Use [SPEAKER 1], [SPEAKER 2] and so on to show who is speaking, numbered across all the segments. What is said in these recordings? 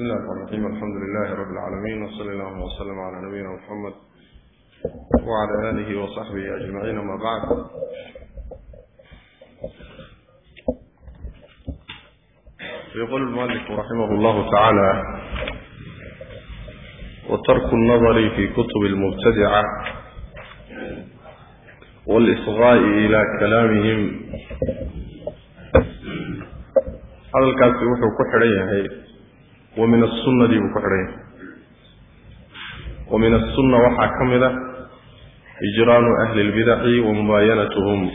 [SPEAKER 1] بسم الله الرحمن الرحيم. الحمد لله رب العالمين وصلى الله وسلم على نبينا محمد وعلى آله وصحبه أجمعين. ما بعد يقول المؤلف رحمه الله تعالى وترك النظر في كتب المبتدعة والإصغاء إلى كلامهم. هذا الكاتب وحو كحرية ومن السنة دي بكحرية ومن السنة وحا كمدة إجران أهل البدع ومباينتهم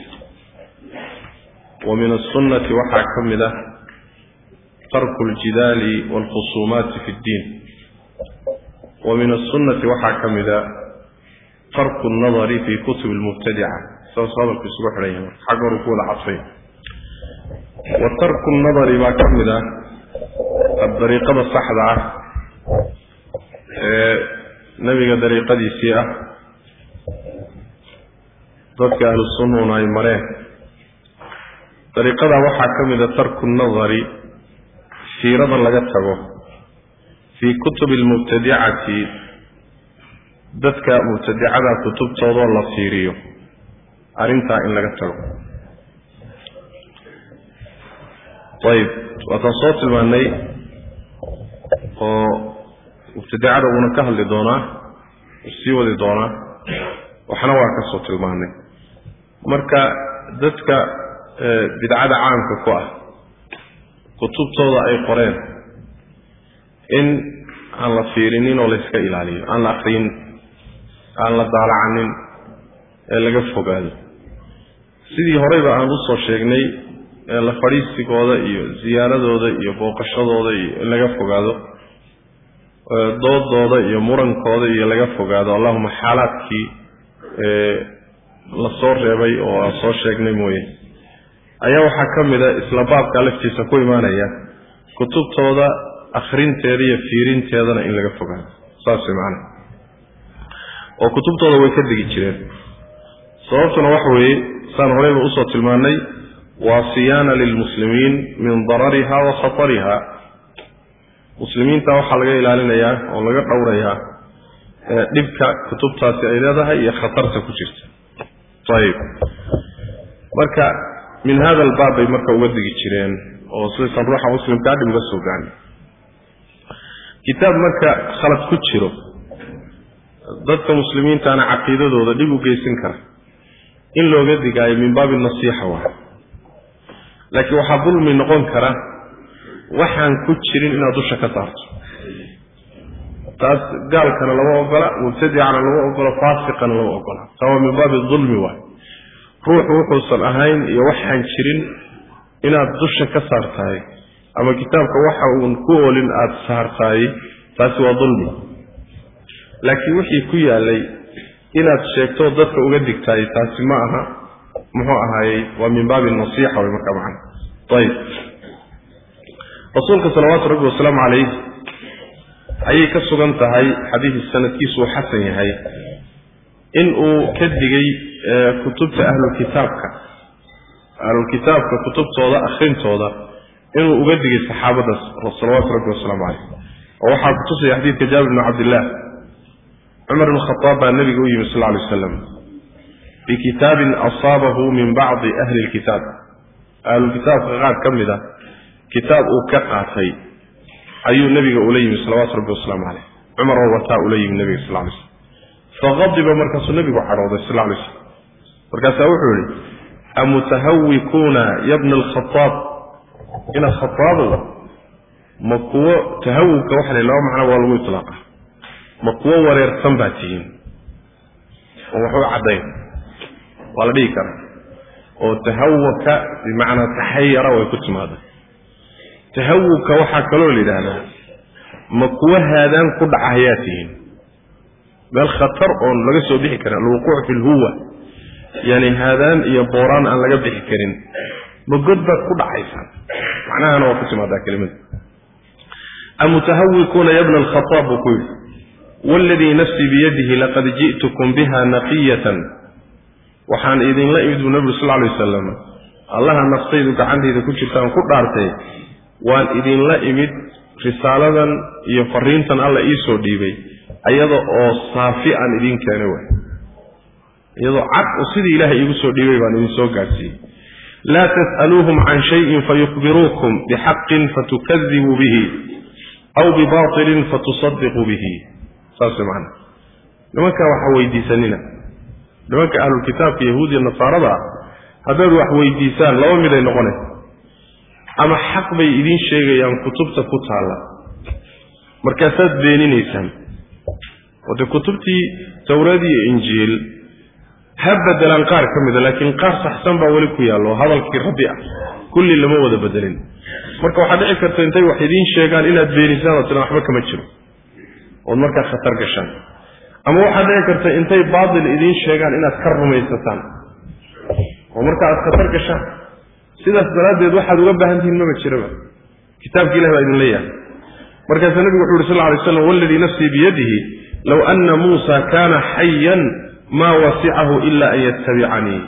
[SPEAKER 1] ومن السنة وحا كمدة ترك الجدال والخصومات في الدين ومن السنة وحا كمدة ترك النظر في كتب المبتدعة سوصابك في سبح عليهم حق ركول عطفين وترك النظر ما كمدة الطريقة الصحدة نبي طريقة دي سيئة ضدك أهل السنة وناي مريه طريقة وحا كمدة ترك dariiqada saxda ah ee nebiga dariiqadiisii ah. Dadka ahlu sunnuna ay mareen. Dariiqada waxaa ka mida tarku nadari siirada laga tago fii kutubi almubtadicati dadka mubtadicada kutubtoodoo la fiiriyo arrintaa in laga tago. Ayib waataan soo tilmaanay oo mubtadicada uuna ka hadli doonaa sii wadi doonaa waxna waa ka soo tilmaannay marka dadka bidcada caamka ku ah kutubtooda ay qoreen in aan la fiirinin oo la iska ilaaliyo aan la akriyin aan la daalacanin ee laga fogaado. Sidii horeyba aan u soo sheegnay ee la fadhiisigooda iyo ziyaaradooda iyo booqashadooda iyo in laga fogaado doodooda iyo murankooda iyo laga fogaado. Allahuma xaalaadkii la soo reebay oo aan soo sheegnay mooye. Ayaa waxaa ka mid a isla baabka laftiisa ku imaanaya kutubtooda akhrinteeda iyo fiirinteedana in laga fogaado. Saas macana oo kutubtooda way ka degi jireen. Sababtuna waxa weeye saan horeyba u soo tilmaannay waa siyaana lilmuslimiin min darariha wa khatariha. Muslimiinta waxaa laga ilaalinayaa oo laga dhowrayaa dhibka kutubtaasi ay leedahay iyo khatarta ku jirta. Ayib marka min hada albaab bay marka uga degi jireen oo sidaysan ruuxa muslimkaa dhib uga soo gaani kitaab marka khalad ku jiro dadka muslimiintaana caqiidadooda dhib u geysan kara. In looga digaayo min baabi nasiixa waa laakiin waxaa dulmi noqon kara waxaan ku jirin inaad dusha ka saarto. Taas gaalkana lama ogola mubtadicana lama ogola faasiqana lama ogola. Taa waa min baabi dulmi waay. Ruuxu wuxuusan ahayn iyo waxaan jirin inaad dusha ka saartahay ama kitaabka waxa uun ku oolin aada saartahay taasi waa dulmi laakiin wixii ku yaalay inaad sheegto dadka uga digtaay taasi ma aha muxuu ahaayey waa min baabi nasiixa way markaa macana ayib rasuulka salawaatu rabbi wasalaamu calayh ayay ka sugan tahay xadiis sanadkiisu uu xasan yahay. In uu ka digay kutubta ahlulkitaabka ahlulkitaabka kutubtooda akhrintooda inuu uga digay saxaabadaas salawaatu rabbi wasalaamu calayh oo waxaa kutusaya xadiidka jaabir bni cabdillah cumar bn khaaab baa nabiga u yimi sal ly aslam bikitaabin asaabahu min bacdi ahli lkitaab ahlulkitaabka qaar ka mid a kitaab uu ka qaatay ayuu nabiga ula yimi salawaatu rabbi wasalaamu caleyh cumar wataa ula yimi nabiga sal lay slm faqadiba markaasuu nabigu cadhooday sal lay slm markaasaa wuxuu yihi amutahawikuuna yabna alkhaaab ina khaaabow ma kuwo tahawubka waxa la laba macno waa lagu itlaaqa ma kuwo wareersan baa tihiin oo waxu caddayn waa la dhihi karaa. Oo tahawuka bimacnaa taxayara way ku timaada tahawubka waxaa kaloo la yidhaahdaa ma kuwo haadaan ku dhaca hayaa tihiin? Meel khatar oon laga soo bixi karin alwuquuc fi lhuwa yani haadaan iyo booraan aan laga bixi karin ma god baad ku dhacaysaan? Macnahana waa ku timaadaa kelimada amutahawikuuna yabna alkhaaab buu ku yidhi. Wاladii nafsii biyadihi laqad ji'tukum biha naqiyatan waxaan idinla imid buu nebigu sal lay wasalam allaha naftaydu gacantayda ku jirtaan ku dhaartay. Waan idinla imid risaaladan iyo fariintan alla iisoo dhiibay ayada oo saafi aan idiin keenay waay iyadoo cad oo sidii ilaahay iigu soo dhiibay baan idin soo gaadhsiiyey laa tas'aluuhum can shayin fayukhbiruukum bixaqin fatukadibuu bihi aw bibatilin fatusadiquu bihi. Saas macana nimankaa waxa weydiisanina nimanka ahlulkitaabka yahuudiya nasaarada ah haddaad wax weydiisaan laba miday noqonaysa ama xaq bay idiin sheegayaan kutubta ku taalla. Markaasaad beeninaysaan. Oo dee kutubtii towraad iyo injiil ha bedelaan qaar ka mida laakiin qaar saxsan baa weli ku yaallo oo hadalkii rabbi ah. Kulli lama wada bedelin marka waxaa dhici karta intay wax idiin sheegaan inaad beenisaan oo tiran waxba kama jiro. Ood markaa khatar gashaan ama waxaa dhici karta intay baatil idiin sheegaan inaad ka rumaysataan. Oo marka aad khatar gashaan sidaas daraaddeed waxaad uga baahan tihiin maba jiraba kitaabka ilah baa idin leeyahay. Markaasaa nabigu wuxu uhi sal ly slam waladii nafsii biyadihi low ana muusa kaana xayan maa wasicahu ila an yatabicanii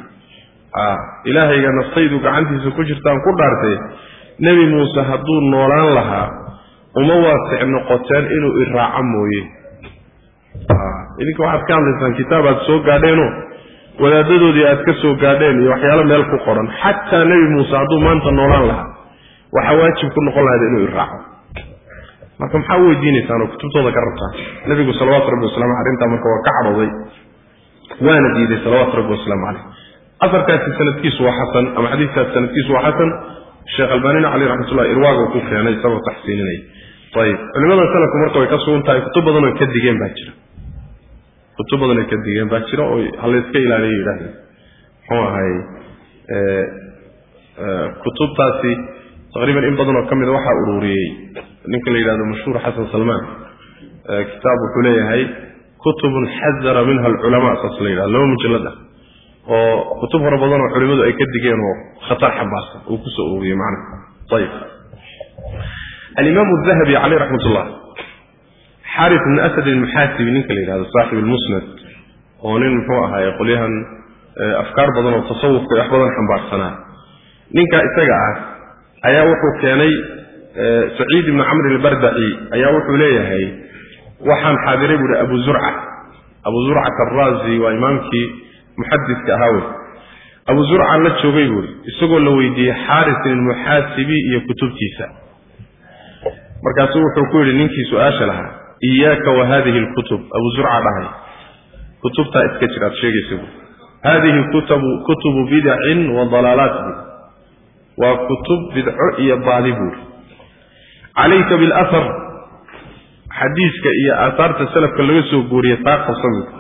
[SPEAKER 1] ilaahayga naftaydu gacantiisa ku jirtaan ku dhaartay. Nebi muuse hadduu noolaan lahaa uma waasic noqoteen inuu iraaco mooye idinka waxaad ka hadlaysaan kitaab aad soo gaadheeno wadaadadoodii aad ka soo gaadheen iyo waxyaalo meel ku qoran. Xataa nebi muuse hadduu maanta noolaan lahaa waxaa waajib ku noqon lahayd inuu iraaco. Marka maxaa u weydiinaysaan oo kutubtooda ka rabtaan nebigu salawaatu rabbi waslamu aleh arrintaa marka waa ka cadhooday waana diiday salawaatu rabbi wasalaamu caleyh afarkaasi sanadkiisu waa xasan ama xadiiskaasi sanadkiisu waa xasan? Sheekh albanina caleyh raxmatullah irwaaga ku keenay isagoo taxsiininaya ayib. Culimada salafku marka way ka sugan tahay kutub badan oo ka digeen baa jira kutub ka digeen baa jira oo halayska ilaaliyo yidhahdeen muxuu ahay kutubtaasi taqriiban in badan oo ka mida waxaa ururiyey. Ninka la yidhahdo mashhuur xasan salmaan kitaab wuxuu leeyahay kutubun xadara minha alculamaa saas la yidhahdo laba mujallad ah. Oo kutub fara badan oo culimadu ay ka digeen oo khatar xambaarsan uu ku soo ururiyey macnaha ayib alimaamu dahabi caleyh raxmat ullah xaris ibn asad almuxaasibi ninka la yidhahdo saaxib almusnad oo nin muxuu ahaay qolyahan afkaar badan oo tasawufka wax badan xambaarsanaa. Ninka isaga ah ayaa wuxuu keenay saciid ibnu camr albardaci ayaa wuxuu leeyahay waxaan xaadiray buuhi abu zurca. Abu zurcat araazi waa imaamkii muxadiska ahaa wey. Abu zurcan la joogay buuhi isagoo la weydiiyey xarisin almuxaasibi iyo kutubtiisa. Markaasuu wuxuu ku yidhi ninkii su'aasha lahaa iyaaka wa hadihi alkutub abu zurca dhahay kutubtaa iska jir aad sheegaysa hadihi kutabu kutubu bidacin wa dalaalaat buui waa kutub bidco iyo baadi buuri calayka bilahar xadiiska iyo aahaarta salafka laga soo guuriya taa qabsan buuri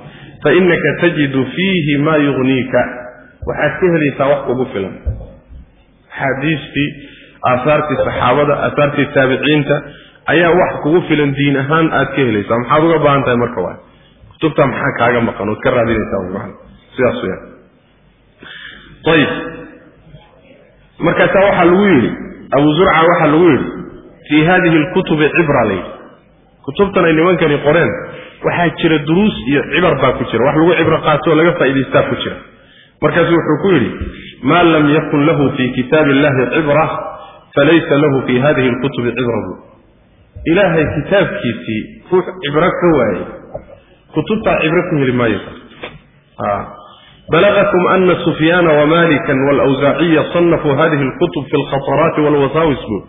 [SPEAKER 1] fa inaka tajidu fiihi maa yugniika waxaad ka helaysaa wax kugu filan axaadiistii aahaartii saxaabada aahaartii taabiciinta ayaa wax kugu filan diin ahaan aad ka helaysaa. Maxaad uga baahan tahay marka waa? Kutubtaa maxaa kaaga maqan? Ood ka raadinaysaa sidaas weyaan ayib markaasaa waxaa lagu yidhi abu zurca waxaa lagu yidhi fii hadihi alkutubi cibra layidhi kutubtan ay nimankani qoreen waxaa jira duruus iyo cibar baa ku jira. Wax lagu cibro qaato laga faa'idaystaa ku jira. Markaasu wuxuu ku yidhi maa lam yakun lahu fii kitaabi illahi cibra falaysa lahu fii hadihi alkutubi cibra. bu ilaahay kitaabkiisii ruux cibro ka waayey kutubtaa cibro ku heli maayo. Balagakum ana sufyaana wamalikan walawsaaciya sanafuu hadihi alkutub fi alkhataraati walwasaawis buu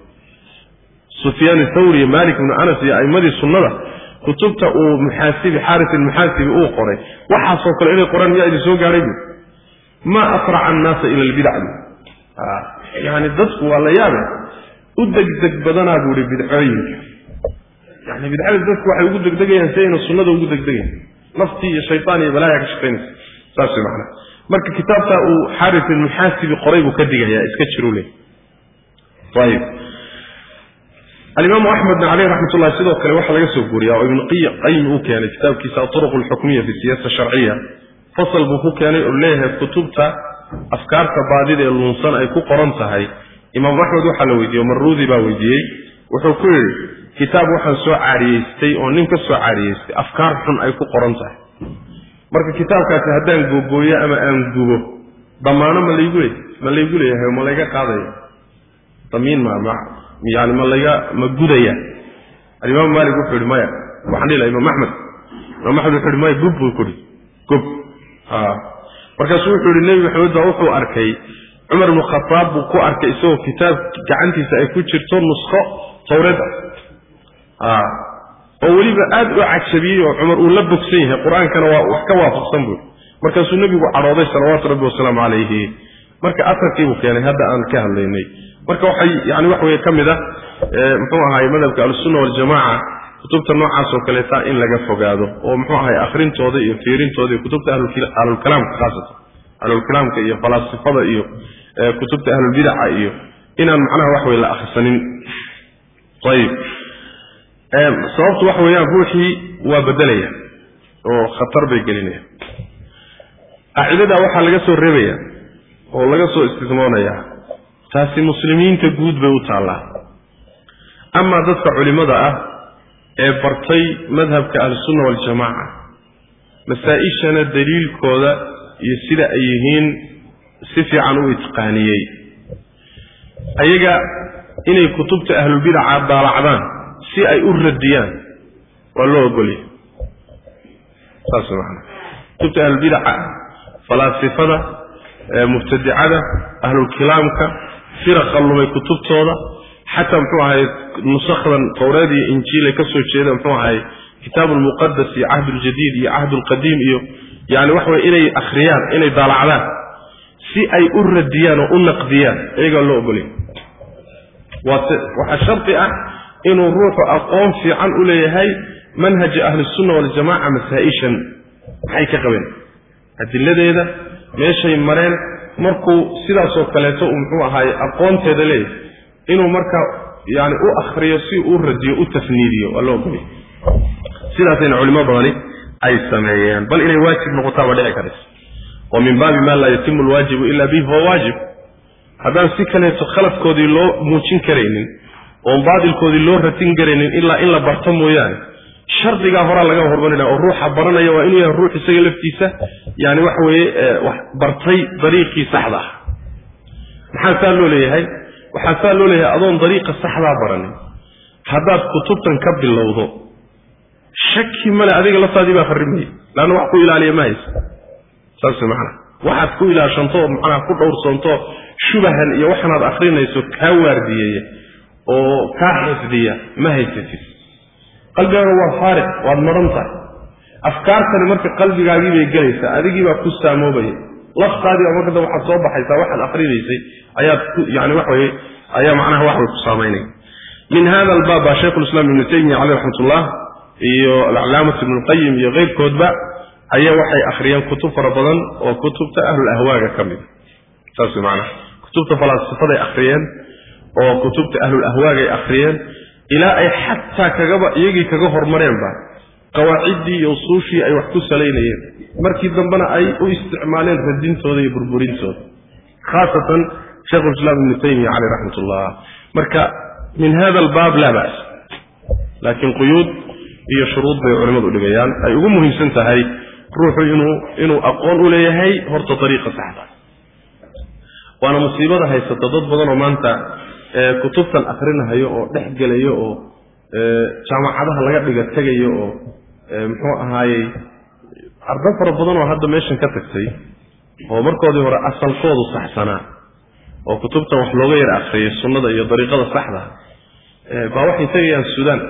[SPEAKER 1] sufyaan thawri malik bnu anas iyo a'imadii sunnada kutubta uu muxaasibi xaaris almuxaasibi uu qoray. Waxaasoo kale inay qoraan miyaa idin soo gaadhay bu. Maa asraca annaasa ila albidac bu. Yani dadku waa la yaabe u degdeg badanaa buu ihi bidcooyinka yani bidcada dadku waxay ugu degdegayaan si sunnada ugu degdegayn naftii iyo shaytaan iyo balaaya ka shaqaynaysa saas way macnaha marka kitaabtaa uu xaaris almuxaasibi qoray buu ka digayaa iska jiru leh ayib alimaamu axmedna caleyh raxmat ullahi sidoo kale waxaa laga soo guuriya oo ibnu qayim uu keenay kitaabkiisa aطuruq alxukmiya fi siyaasa sharciya. Fasal buu ku keenay oo leeyahay kutubta afkaarta baadida ee luunsan ay ku qoran tahay. Imaamu axmed waxaa la weydiiyey maruudi baa weydiiyey. Wuxuu ku yidhi kitaab waxaan soo caariyeystay oo nin ka soo caariyeystay afkaar xun ay ku qoran tahay. Marka kitaabkaasi haddaan googooyo ama aan gubo damaano ma laygu le ma laygu leeyahay ma layga qaadaya. Damiin ma ma yani ma layga ma gudaya. Alimaam maalik wuxuu yihi maya waxaan dhihi laha imaam axmed. Imaam axmed wuxuu yihi maya gub buu kuhi gub markaasuu wuxuu yihi nebi maxamed baa wuxuu arkay cumar ibnu khataab buu ku arkay isagoo kitaab gacantiisa ay ku jirto nusko tawreed ah oo weliba aad u cajabiyey oo cumar uu la bogsan yahay qur'aankana waa wax ka waafaqsan buui markaasuu nebigu cadhooday salawaatu rabbi wasalaamu calayhi marka afarkiibuu keenay hadda aan ka hadlaynay. Marka waxay yani wax weye ka mid ah muxuu ahaay madhabka ahlusunna waljamaca kutubta noocaas oo kaleeta in laga fogaado oo muxuu ahay akhrintooda iyo fiirintooda iyo kutubta ahlulkalaamka khaasatan ahlulkalaamka iyo falaasifada iyo kutubta ahlulbidaca iyo inaan macnaha wax weye la akhrisanin. Ayib sababtu waxa weeyaan ruuxii waa bedelaya oo khatar bay gelinaya qaacidadaa waxaa laga soo reebaya oo laga soo istisnoonaya taasi muslimiinta guud bay u taallaa amaa dadka culimmada ah ee bartay madhabka ahlusunna waljamaaca masaa-ishana daliilkooda iyo sida ay yihiin si fiican u itqaaniyey. Ayaga inay kutubta ahlulbidaca daalacdaan si ay u radiyaan waa loo ogolyahy saas maana kutubta ahlulbidaca falaasifada mubtadicada ahlulkilaamka firaqa lumay kutubtooda xataa muxuu ahay nusakdan towreed iyo injiilay ka soo jeeda muxuu ahay kitaab lmuqadas iyo cahduljadiid iyo cahdulqadiim iyo yani waxa weye inay akhriyaan inay daalacdaan si ay u radiyaan oo u naqdiyaan iyagaa loo ogolya waxaa shardi ah inuu ruuxu aqoon fiican u leeyahay manhaja ahlisunna waljamaca masaa-ishan. Maxay ka qabeen? Adiladeeda meeshay mareen markuu sidaasoo kaleeto uu muxuu ahaay aqoonteeda leeyahay inuu marka yani u akriyo si uu radiyo u tafniidiyo waa loo ogolya sidaasayna culimo badani ay sameeyeen. Bal inay waajib noqotaaba dhici karaysa. Oo min baabi maa laa yatimu alwaajibu ila bihi huwa waajib. Haddaan si kaleeto khaladkoodii loo muujin karaynin oon baadilkoodii loo ratin karaynin ilaa in la barto mooyaane. Shardigaa horaa laga hormarinaya oo ruuxa baranaya waa inuu yahay ruux isaga laftiisa yani waxa weeye wax bartay dariiqii saxda ah. Maxaa saa loo leeyahay? Waxaa saa loo leeyahay adoon dariiqa saxdaa baranin. Haddaad kutubtan ka bilowdo shaki male adiga laftaadii baa kharrimaya leanna wax ku ilaaliya ma haysa saas macana waxaad ku ilaashanto oo macnaha ku dhowrsoonto shubahan iyo waxanaad akrinayso kaa waardiyeeya oo kaa xifdiya ma haysatid. Qalbigaaga waa faariq waad maran tahay. Afkaartani marka qalbigaagii bay gelaysaa adigii baa ku saamoobaya laftaadii baa marka waxaad soo baxaysaa waxaad akrinaysay ayaad yani waxa weye ayaa macnaha wax way ku saamaynaya. Min hada albaab baa shaykhulislaam ibnu taymiya caleyh raxmatullah iyo alcalaamat ibnu lqayim iyo keyrkoodba ayaa waxay akhriyeen kutub fara badan oo kutubta ahlul ahwaaga ka mid saas way macnaha. Kutubta falaasifaday akhriyeen oo kutubta ahlul ahwaagay akhriyeen ilaa ay xataa kagaba iyagii kaga hormareenba qawaaciddii iyo usuushii ay wax ku salaynayeen. Markii dambena ay u isticmaaleen radintooda iyo burburintooda khaasatan shaykhulislaam ibnu taymiya caleyh raxmatullah. Marka min hada albaab laa ba's laakiin quyuud iyo shuruud bay culimmadu dhigayaan. Ay ugu muhiimsan tahay ruuxu inuu inuu aqoon u leeyahay horta dariiqa saxda. Waana musiibada haysata dad badan oo maanta kutubtan akrinahayo oo dhex gelayo oo jaamacadaha laga dhiga tegayo oo muxuu ahaayey arda fara badan oo hadda meeshan ka tagtay oo markoodii hore asalkoodu saxsanaa oo kutubtan wax looga yara akriyay sunnada iyo dariiqada saxda baa waxay tegayaan suudaan.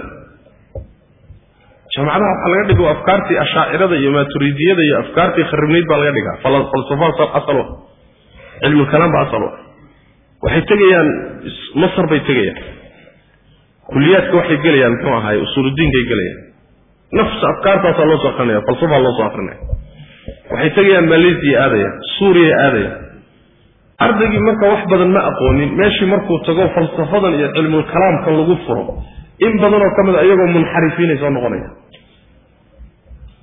[SPEAKER 1] Jaamacadaha waxaa laga dhigo afkaartii ashaacirada iyo maaturidiyada iyo afkaartii kharibnayd baa laga dhigaa falsafa asal cilmulkalaam baa asal waxay tegayaan masar bay tegayaan. Kuliyaadka waxay gelayaan muxuu ahaay usuuludiinkay gelayaan. Nafsa afkaartaasaa loo soo akrinaya falsafaa loo soo akrinaya waxay tegayaan malaysiya aadaya suuriya aadaya ardaygii marka wax badan ma aqoonin meeshii markuu tago falsafadan iyo cilmulkalaamkan lagu furo in badanoo ka mid a iyagoo munxarifiinay soo noqonaya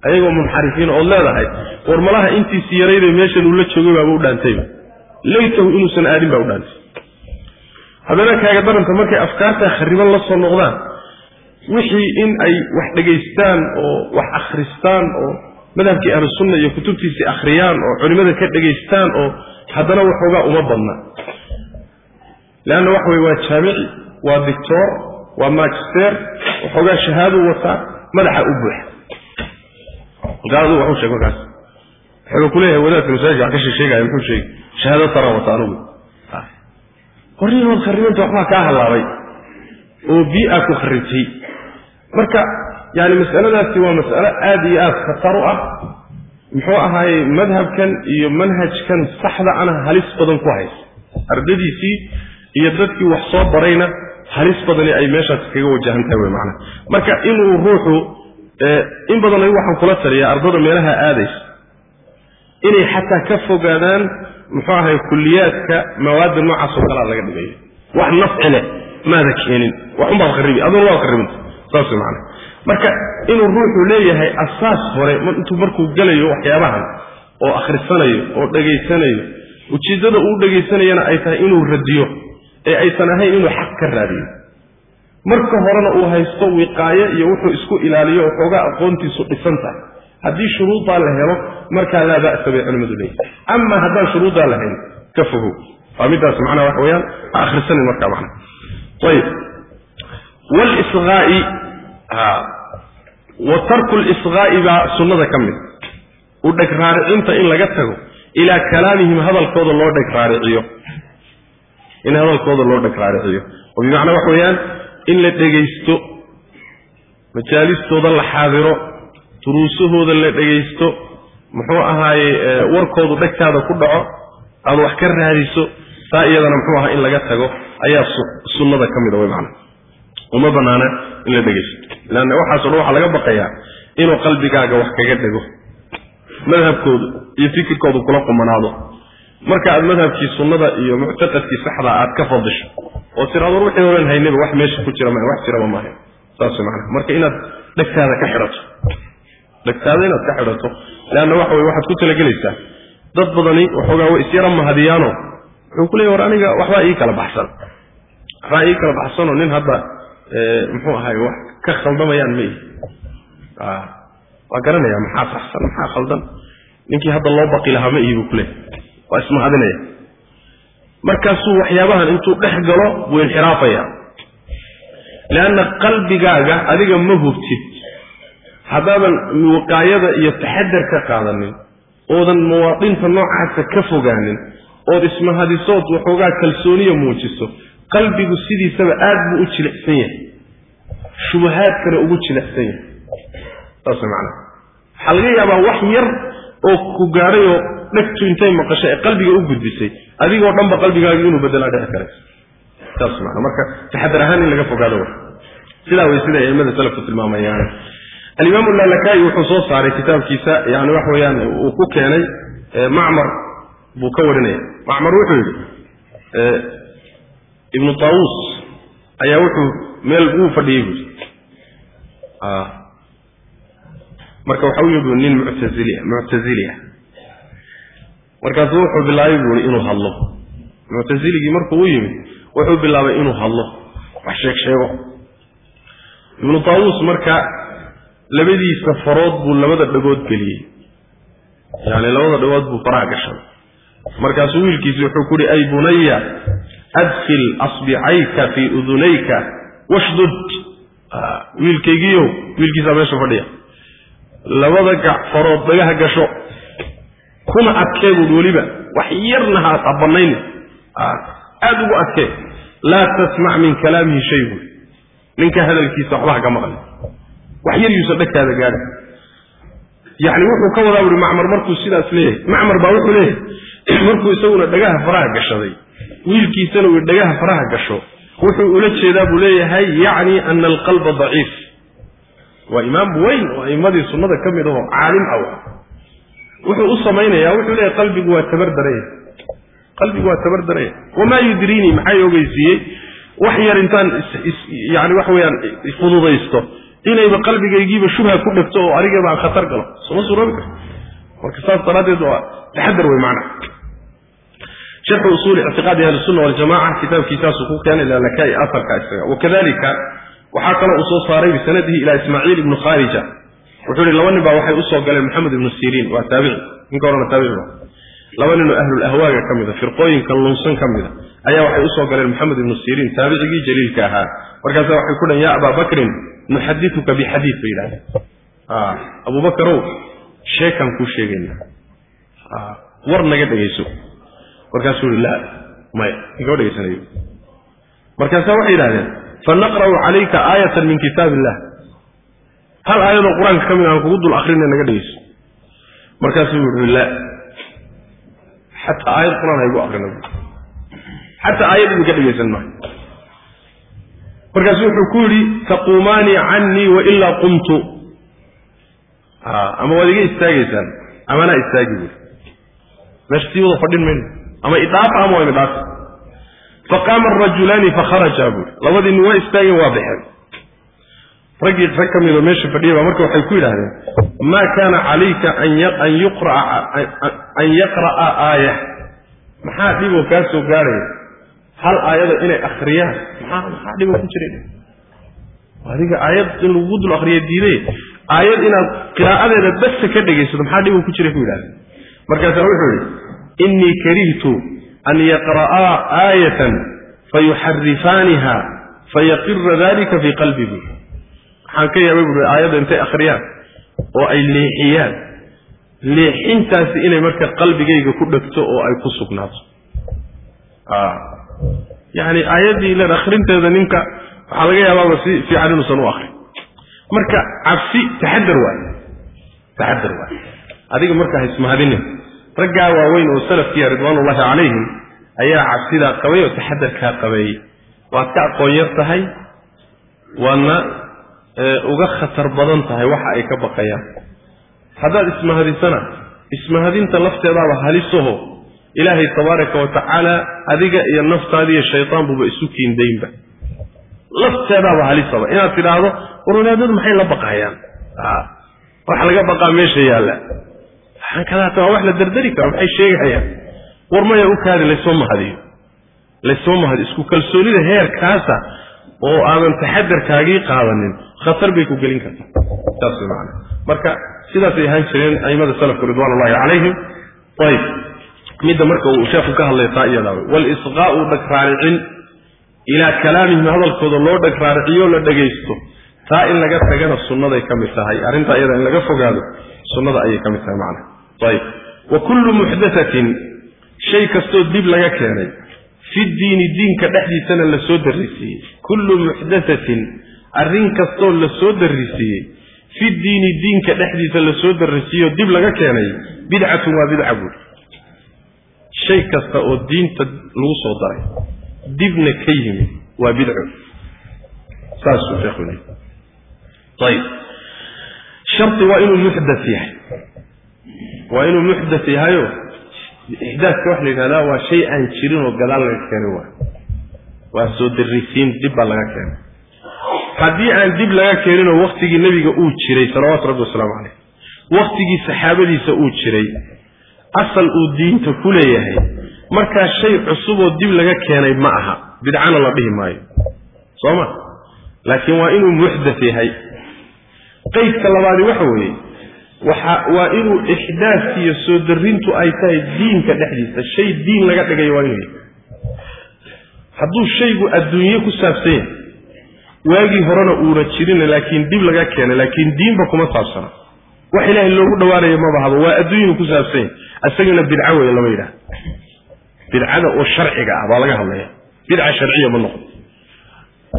[SPEAKER 1] ayagoo munxarifiin ood leedahay war malaha intiisi yarayday meeshan uu la joogay baaba u dhaantayba laytahu inuusan aadin baa u dhaantay haddana kaaga daranta markay afkaartaa khariban la soo noqdaan wixii in ay wax dhegaystaan oo wax akhristaan oo madhabkii ahlusunna iyo kutubtiisii akhriyaan oo culimmada ka dhegaystaan oo haddana waxoogaa uma badna. Leanna waxa weye waa jaamici waa dictor waa magister waxoogaa shahaaduu wataa madaxa u buuxa. Gaaladu waxu sheeg markaas. Wadaadka masaajidka wax ka sheegsheegaya muxuu sheegi shahaado saraan wata anugu qornihood kharibanta waxbaa kaa hallaabay oo bii-a ku kharibtay marka yani mas'aladaasi waa mas'alo aada iyo aada khatar u ah. Muxuu ahaaye madhabkan iyo manhajkan saxda ana halis badan ku haysa. Ardadiisii iyo dadkii wax soo barayna halis badani ay meeshaas kaga wajahan tahay wey macana marka inuu ruuxu in badan anigu waxaan kula taliyaa ardada meelaha aadaysa. Inay xataa ka fogaadaan muxuu ahay kulliyaadka mawaadda noocaas oo kalea laga dhigayo wax nafci leh maada keenin. Waxunbaad kharibi aduna waad kharibinta saas macana marka inuu ruuxu leeyahay asaas hore intuu markuu gelayo waxyaabahan oo akhrisanayo oo dhegaysanayo ujeeddada uu dhegaysanayana ay tahay inuu radiyo ee aysan ahayn inuu xaq ka raadiyo. Marka horena uu haysto wiqaayo iyo wuxuu isku ilaaliyo oo xoogaa aqoontiisu dhisan tahay haddii shuruuddaa la helo markaa laa ba'sa bay culimmadu leeyihi ama haddaan shuruuddaa lahayn ka fogow. Waa middaas macnaha waxa weeyaan ha akhrisanin markaa macna ayib walisqaa'i wa tarku lisqaa'i baa sunnada ka mid. U dheg raaricinta in laga tago ilaa kalaamihim hadalkooda loo dheg raariciyo. In hadalkooda loo dheg raariciyo. Oo bimacnaa waxa weeyaan in la dhegaysto majaalistooda la xaadiro duruusahooda la dhegaysto muxuu ahaaye warkoodu dhegtaada ku dhaco aada wax ka raadiso saa iyadana muxuu ahaa in laga tago. Ayaa sunnada ka mida wey macana uma banaana in la dhegaysto leanna waxaaso dhan waxaa laga baqayaa inuu qalbigaaga wax kaga dhego. Madhabkoodu iyo fikirkoodu kula qumanaado. Marka aad madhabkii sunnada iyo muctaqadkii saxda aad ka fadisho oo tiraad war wixii horan haynaba wax meesha ku jira wax jiraba maaha. Saas macana marka inaad dhegtaada ka xidhato dhegtaada inaad ka xidhato. Leanna waxa weye waxaad ku talagelaysaa. Dad badani waxoogaa way isyara mahadiyaano wuxuu ku leeyay war aniga waxbaa ii kala baxsan. Waxbaa ii kala baxsanoo nin hadda muxuu ahay wax ka khaldamayaan ma ihi. Waa garanaya maxaa saxsan maxaa khaldan. Ninkii hadda loo baqi lahaa ma ihi buu ku leeyay waa ismahadinaya markaasuu waxyaabahan intuu dhex galo buu inxiraafaya. Leanna qalbigaaga adiga ma hubtid haddaadan wiqaayada iyo taxadar ka qaadanin oodan mawaadinta noocaasa ka fogaanin ood ismahadisood waxoogaa kalsooniya muujiso qalbigu sidiisaba aad buu u jilicsan yahay. Shubahaadkana ugu jilicsan yahay. Saas macana waxaa laga yaabaa wax yar oo ku gaadhay oo dhegtu intay maqashay ee qalbiga u gudbisay adigoo dhanba qalbigaaga inuu bedelaa dhici karay saas maana marka taxadar ahaan in laga fogaado sidaa way sida aimada salafku tilmaamayaan alimaam lalakayi wuxuu soo saaray kitaabkiisa yani waxa weeyaan uu ku keenay macmar buu ka warinaya. Macmar wuxuu yidhi ibnu taawus ayaa wuxuu meel wuu fadhiyey buui marka waxa u yimi nin muctazili muctazili ah markaasuu wuxuu bilaabay buui inuu hadlo. Muctaziligii markuu u yimid wuxuu bilaabay inuu hadlo. Wax sheeg sheego ibnu taawus marka labadiisa farood buu labada dhagood geliyey. Yani labada dhagood buu faraha gashaday markaasuu wiilkiisi wuxuu ku uhi ay bunaya adkil asbicayka fii udunayka washdud. Wiilkaygiiyo wiilkiisaa meesha fadhiya. Labada gac farood dhagaha gasho kuna adkee buui weliba wax yarna ha abanayni aada ugu adkee. Laa tasmac min kalaamihi shay buui ninka hadalkiisa waxba ha ka maqli wax yar yuusan dhegtaada gaadha. Yacni wuxuu ka wadaa buui macmar markuu sidaas leeyahay. Macmar baa wuxuu leeyahay markuu isaguna dhagaha faraha gashaday wiilkiisana uu dhagaha faraha gasho. Wuxuu ula jeedaa buu leeyahay yacni ana alqalba daciif. Waa imaam weyn oo aimmadii sunnada ka mid ahoo caalim ah wuxuu u samaynayaa wuxuu leeyahay qalbigu waa tabar daraya qalbigu waa tabar daraya wamaa yudriinii maxay ogeysiiyey wax yar intaan yani waxa weeyaan fududaysto inayba qalbigaygiiba shubha ku dhegto oo anigaba aan khatar galo. Soma suroobi karto? Marka saas daraaddeed waa taxadar wey macna sharxu usuuli ictiqaadi ahli sunna waljamaca kitaabkiisaasuu ku keenay lalakaai afarka isaga. Wakadalika waxaa kaloo uu soo saaray bisanadihi ila ismaaciil ibnu kharija wuxuu ihi laba nin baa waxay u soo galeen maxamed ibnu siriin. Waa taabici. Ninka horena taabici laba ninoo ahlul ahwaaga ka mid a firqooyinka lunsan ka mid a ayaa waxay u soo galeen maxamed ibnu siriin taabicigii jaliilka ahaa. Markaasa waxay ku dhahen ya abaa bakrin nuxadituka bixadiid bay yidhahdeen. Abubakarow sheekaan kuu sheegaynaa war naga dhegayso. Markaasuu yihi la maya igama dhegaysanayo. Markaasa waxay yidhahdeen fanaqra'u calayka aayatan min kitaab illah hal aayadoo qur'aanka ka mid aan kugu dul akrina naga dhegayso. Markaasuu yihi la xataa aayad qur'aan haygu akrina xataa aayad idinka dhegaysan maayo markaasu wuxuu ku yidhi taquumaanii cannii wailaa qumtu. Ama waad iga istaagaysaan amanaa istaagi buuri meesha sii wada fadhin mayno ama idhaafa ama waa idhaafa faqaama arajulaani fakharaja buuri labadii nin waa istaageen waa baxeen raggii rag ka midoo meesha fadhiya baa marka waxay ku yidhaahdeen maa kaana calayka an yaqra'a aaya. Maxaa dhiboo kaa soo gaadhaya hal aayada inay akriyaan maxaa maxaa dhiboo ku jira adiga aayad in lagugu dul akriya diiday. Aayad inaad qiraa'adeeda basa ka dhegaysato maxaa dhiboo ku jira ku yidhahda markaasaa wuxuu yidhi innii karihtu an yaqra'aa aayatan fayuxarifaaniha fayaqira dalika fii qalbi buuri waxaan ka yaabay buuri aayadda intay akhriyaan oo ay leexiyaan leexintaasi inay marka qalbigayga ku dhegto oo ay ku sugnaato. Yacni aayaddii ilan akhrinteeda ninka waxaa laga yaabaaba si fiican inuusan u akrin marka cabsi taxadar waay. Taxadar waay. Adiga marka ha ismahadinin raggaa waaweyn oo salafkiiya ridwaanullahi calayhim ayaa cabsidaa qabay oo taxadarkaa qabeeyey waad ka aqoon yar tahay waadna uga khatar badan tahay waxa ay ka baqayaan. Haddaad ismahadisana ismahadinta lafteedaaba halisaho ilaahay tabaaraka wa adiga iyo naftaadiiyo shaytaan buuba isu kiindaynba lafteedaaba halisaba inaad tidhaahdo war wadaadadu maxay la baqayaan? Wax laga baqaa meesha yaalla. Waxaan kadaata waa wax la dardari karo maxay sheegahayaan war u kaadi laysma mahadiyo. Laysma mahadiyo isku kalsoonida heerkaasa oo aadan taxadarkaagii qaadanin khatar bay ku gelin kartaa. Saas way macana marka sidaasay ahaan jireen aimada salafku ridwaanullahi calayhim. Ayib midda marka uu sheekhu ka hadlay taa iyadaa wey walisqaa'u dhagraaricin ilaa kalaamihim hadalkooda loo dhagraariciyo la dhegaysto taa in laga tagana sunnaday ka mid tahay. Arrintaa iyada in laga fogaado sunnada ayay ka mid tahay macana ayib wa kullu muxdathatin shay kastoo dib laga keenay fi diini diinka dhexdiisana la soo darrisiiyey kullu muxdathatin arrin kastoo la soo darrisiiyey fi diini diinka dhexdiisa la soo dib laga keenay bidcatun waa bidca buuri shay kasta oo diinta lagu soo daray dibna ka yimid waa bidco saasuu sheekhu leey ayib. Shardi waa inuu muxdath yahay. Waa inuu muxdath yahayo ixdaadka waxa la yidhahdaa waa shay aan jirin oo gadaal laga keenay waa. Waa soo darrisiin dib baa laga keenay haddii aan dib laga keeninoo waktigii nebiga uu jiray salawaatu rabbi wasalaamu caleyh waktigii saxaabadiisa uu jiray asal uu diinta ku leeyahay markaa shay cusuboo dib laga keenay ma aha. Bidcana la dhihi maayo. Soo ma? Laakiin waa inuu muxdath yahay. Qaydka labaadi waxa weeye waa inuu ixdaadkiiyo soo darrintu ay tahay diinka dhexdiisa. Shay diin laga dhigayo waa inuu yahay. Hadduu shaygu adduunye ku saabsan yahay waagii horena uuna jirin laakiin dib laga keenay laakiin diinba kuma saabsana. Wax ilaahay loogu dhawaanayo maba haba waa adduunyanu ku saabsan. Yahay isagana bidca weeye lama yidhaha bidcada oo sharciga ah baa laga hadlaya bidca sharciya ma noqon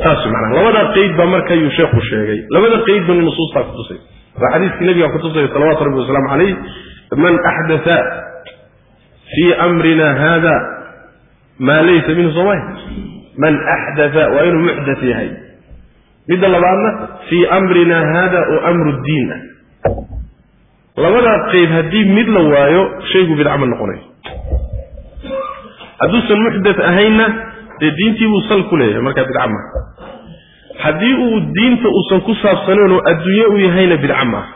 [SPEAKER 1] saas macnaha labadaa qeyd baa markayuu sheekhu sheegay. Labada qeyd banu nusuustaa kutusay waa xadiiskii nabiga kutusaya salawatu rabbi wasalaamu calayh man axdatha fii amrina hada maa laysa minhu soomay man axdatha waa inuu muxdath yahay midda labaadna fii amrina hada oo amru diin. Ah labadaa qeyd haddii mid la waayo shaygu bidca ma noqonayo hadduusan muxdath ahaynna dee diintii buu sal ku leeyahay markaa bidca maaha haddii uu diinta uusan ku saabsanayn oo adduunye u yahayna bidca maaha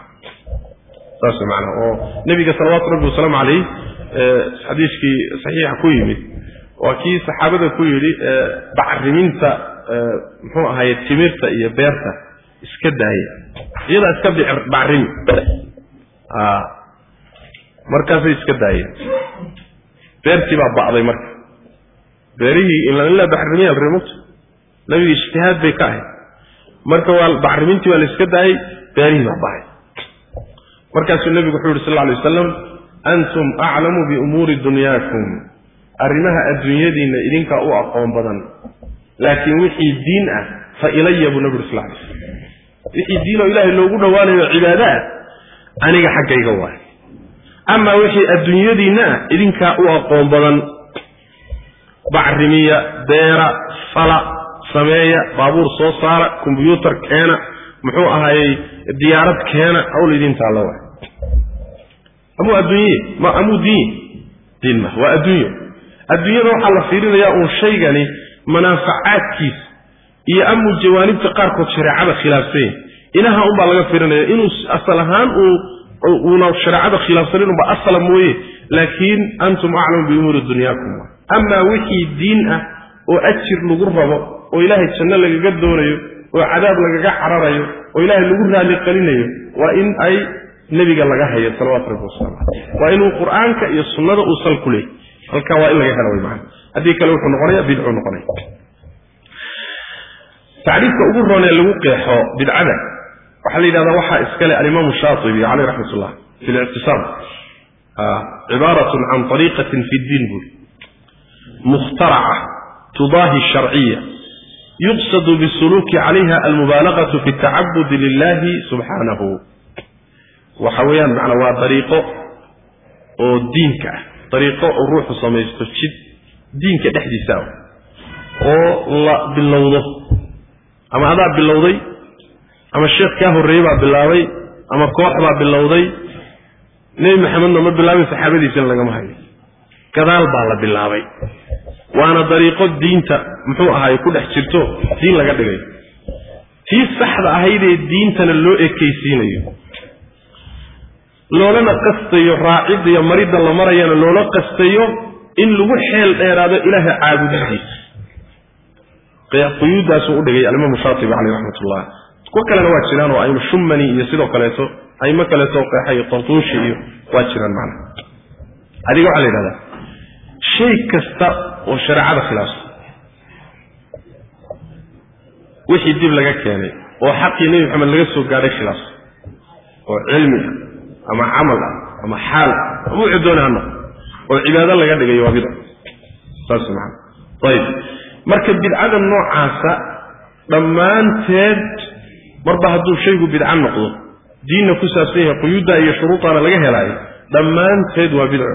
[SPEAKER 1] saas macnaha oo nebiga salawaatu rabbi wasalaamu calayh xadiiskii saxiixa ku yimid waa kii saxaabada ku yidhi bacriminta muxuu ahaye timirta iyo beerta iska daaya iyadaa iska bacrimi markaasay iska daayeen beertii baa ba'day marka. Beerihii in la bacrimiya reemugta nabiga ijtihaad bay ka ahayd. Marka waa bacrimintii waa la iska daayey beerihii baa ba'ay markaasuu nebigu wuxuu yidhi sal lla alay wasalam antum aclamu biumuuri dunyaakum. Arrimaha adduunyadiinna idinkaa u aqoon badan laakiin wixii diin ah fa ilaya buu nabi uri sal wixii diin oo ilaahay loogu dhowaanayo cibaado ah aniga xaggayga waay. Amaa wixii adduunyadiinna ah idinkaa u aqoon badan bacrimiya beera fala sameeya baabuur soo saara kombyuutar keena muxuu ahaayey diyaarad keena hawl idin taalla waay. Amuu adduunye ma amuu diin? Diin ma waa adduunyo. Adduunyada waxaa la fiirinayaa uun shaygani manaafacaadkiisa iyo amuu jawaanibta qaarkood shareecada khilaafsanya inaha unbaa laga fiirinaya inuu asal ahaan uu uuna shareecada khilaafsanin unba asala mooye laakiin antum aclamu biumuuri dunyaakum. Amaa wixii diin ah oo ajir lagu rabo oo ilaahay janno lagaga doonayo oo cadaab lagaga cararayo oo ilaahay lagu raali qalinayo waa in ay nebiga laga hayo salawatu rabbi wasalam waa inuu qur'aanka iyo sunnada uu sal ku leeyay. Halkaa waa in laga helo way maana haddii kale wuxuu noqonaya bidcuu noqonaya tacriifka ugu roonee lagu qeexo bidcada waxaa la yidhahdaa waxaa iskale alimaamu shaatibi caleyh raxmat fi lictisaam cibaaratun can ariiqatin fi ddiin buuri mukhtaraca tudaahi sharciya yuqsadu bisuluuki calayha almubaalagatu fi tacabudi lilahi subxaanahu. Waxa weeyaan macnaa waa dariiqo oo diinka ah dariiqo oo ruuxu samaysto jid diinka dhexdiisa ah oo la bilowdo. Ama adaa bilowday ama sheekh kaa horreeyey baa bilaabay ama koox baa bilowday nebi maxamedna ma bilaabin saxaabadiisina lagama hayo gadaal baa la bilaabay. Waana dariiqo diinta muxuu ahaay ku dhex jirto diin laga dhigay. Tii saxda ahaydee diintana loo ekaysiinayo. Loolana qastayo raacidda iyo maridda la marayana loola qastayo in lagu xeel dheeraado ilaaha caabudidiisa quyuudaasuu u dhigay alimaam shaatibi caleyh raxmat ullah kuwo kalena waa jiraan oo ayma shumani iyo sidoo kaleeto aymo kaleeto qeexa iyo tartuushi iyo waa jiraan macna. Adiga waxaa la yidhahdaa shay kasta oo shareecada khilaafsan. Wixii dib laga keenay oo xaqii nebi maxamed laga soo gaadhay khilaafsan. Oo cilmi ah ama camal ah ama xaal ah ama wuxuu doona noqo oo cibaado laga dhigayo waa bidca saas maana ayib. Marka bidcada noocaasa dhammaanteed marba hadduu shaygu bidco noqdo diinna ku saabsan yahay quyuudda iyo shuruudaana laga helaayo dhammaanteed waa bidco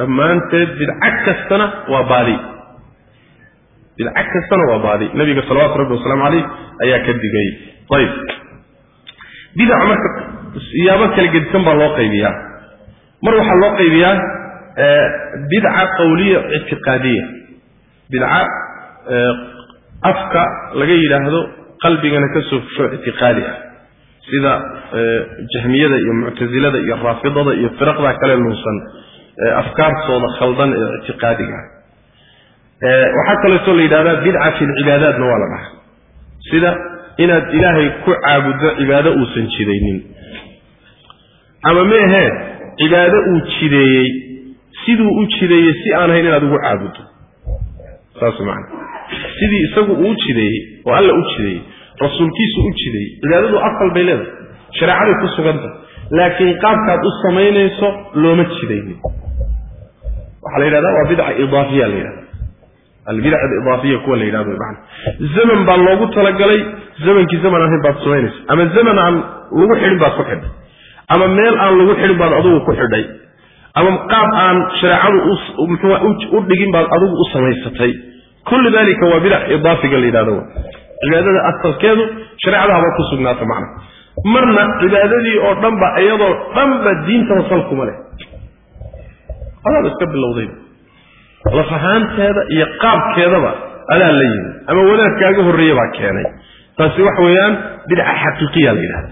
[SPEAKER 1] dhammaanteed bidco kastana waa baadi. Bidco kastana waa baadi. Nabiga salawaatu rabbi wasalaamu caleyh ayaa ka digay. Ayib. Bidaca marka siyaabo kala gedisan baa loo qaybiyaa. Mar waxaa loo qaybiyaa bidca qawliya ictiqaadiya. Bidca afka laga yidhaahdo qalbigana ka soo fusho ictiqaadi ah. Sida jahmiyada iyo muctasilada iyo raafidada iyo firaqda kale lunsan afkaartooda khaldan ee ictiqaadiga waxaa kaleetoo la yidhahdaa bidca fi lcibaadaatna waa la dhahaa. Sida inaad ilaahay ku caabuddo cibaado uusan jidaynin. Ama meehee cibaado uu jideeyey siduu u jideeyey si aan hayn inaad ugu caabuddo saas macana sidii isagu uu jideeyey oo alla u jideeyey rasuulkiisu u jideeyey cibaadadu afal bay leedahay shareecaday ku sugantah laakiin qaabkaad u samaynayso looma jidaynin waxaa la yidhahda waa bidca idaafiya la yidhahda albidac alidaafiya kuwa la yidhahdo macana zaman baa loogu talagalay zamankii zaman aan baad samaynaysa ama zaman aan lagu xidhin baad ku xidhay. Ama meel aan lagu xidhin baad adugu ku xidhay ama qaab aan shareecadu u dhigin baad adigu u samaysatay. Kullu dalika waa bidac idaafiga la yidhahdo cibaadada asalkeedu shareecada haba ku sugnaata macna. Marna cibaadadii oo dhanba iyadoo dhanba diintaba salkuma leh. Adaaba iska bilowday. Laf ahaanteeda iyo qaabkeedaba adaa la yimi ama wadaadkaaga horreeye baa keenay. Taasi waxa weeyaan bidca xaqiiqiya la yidhahda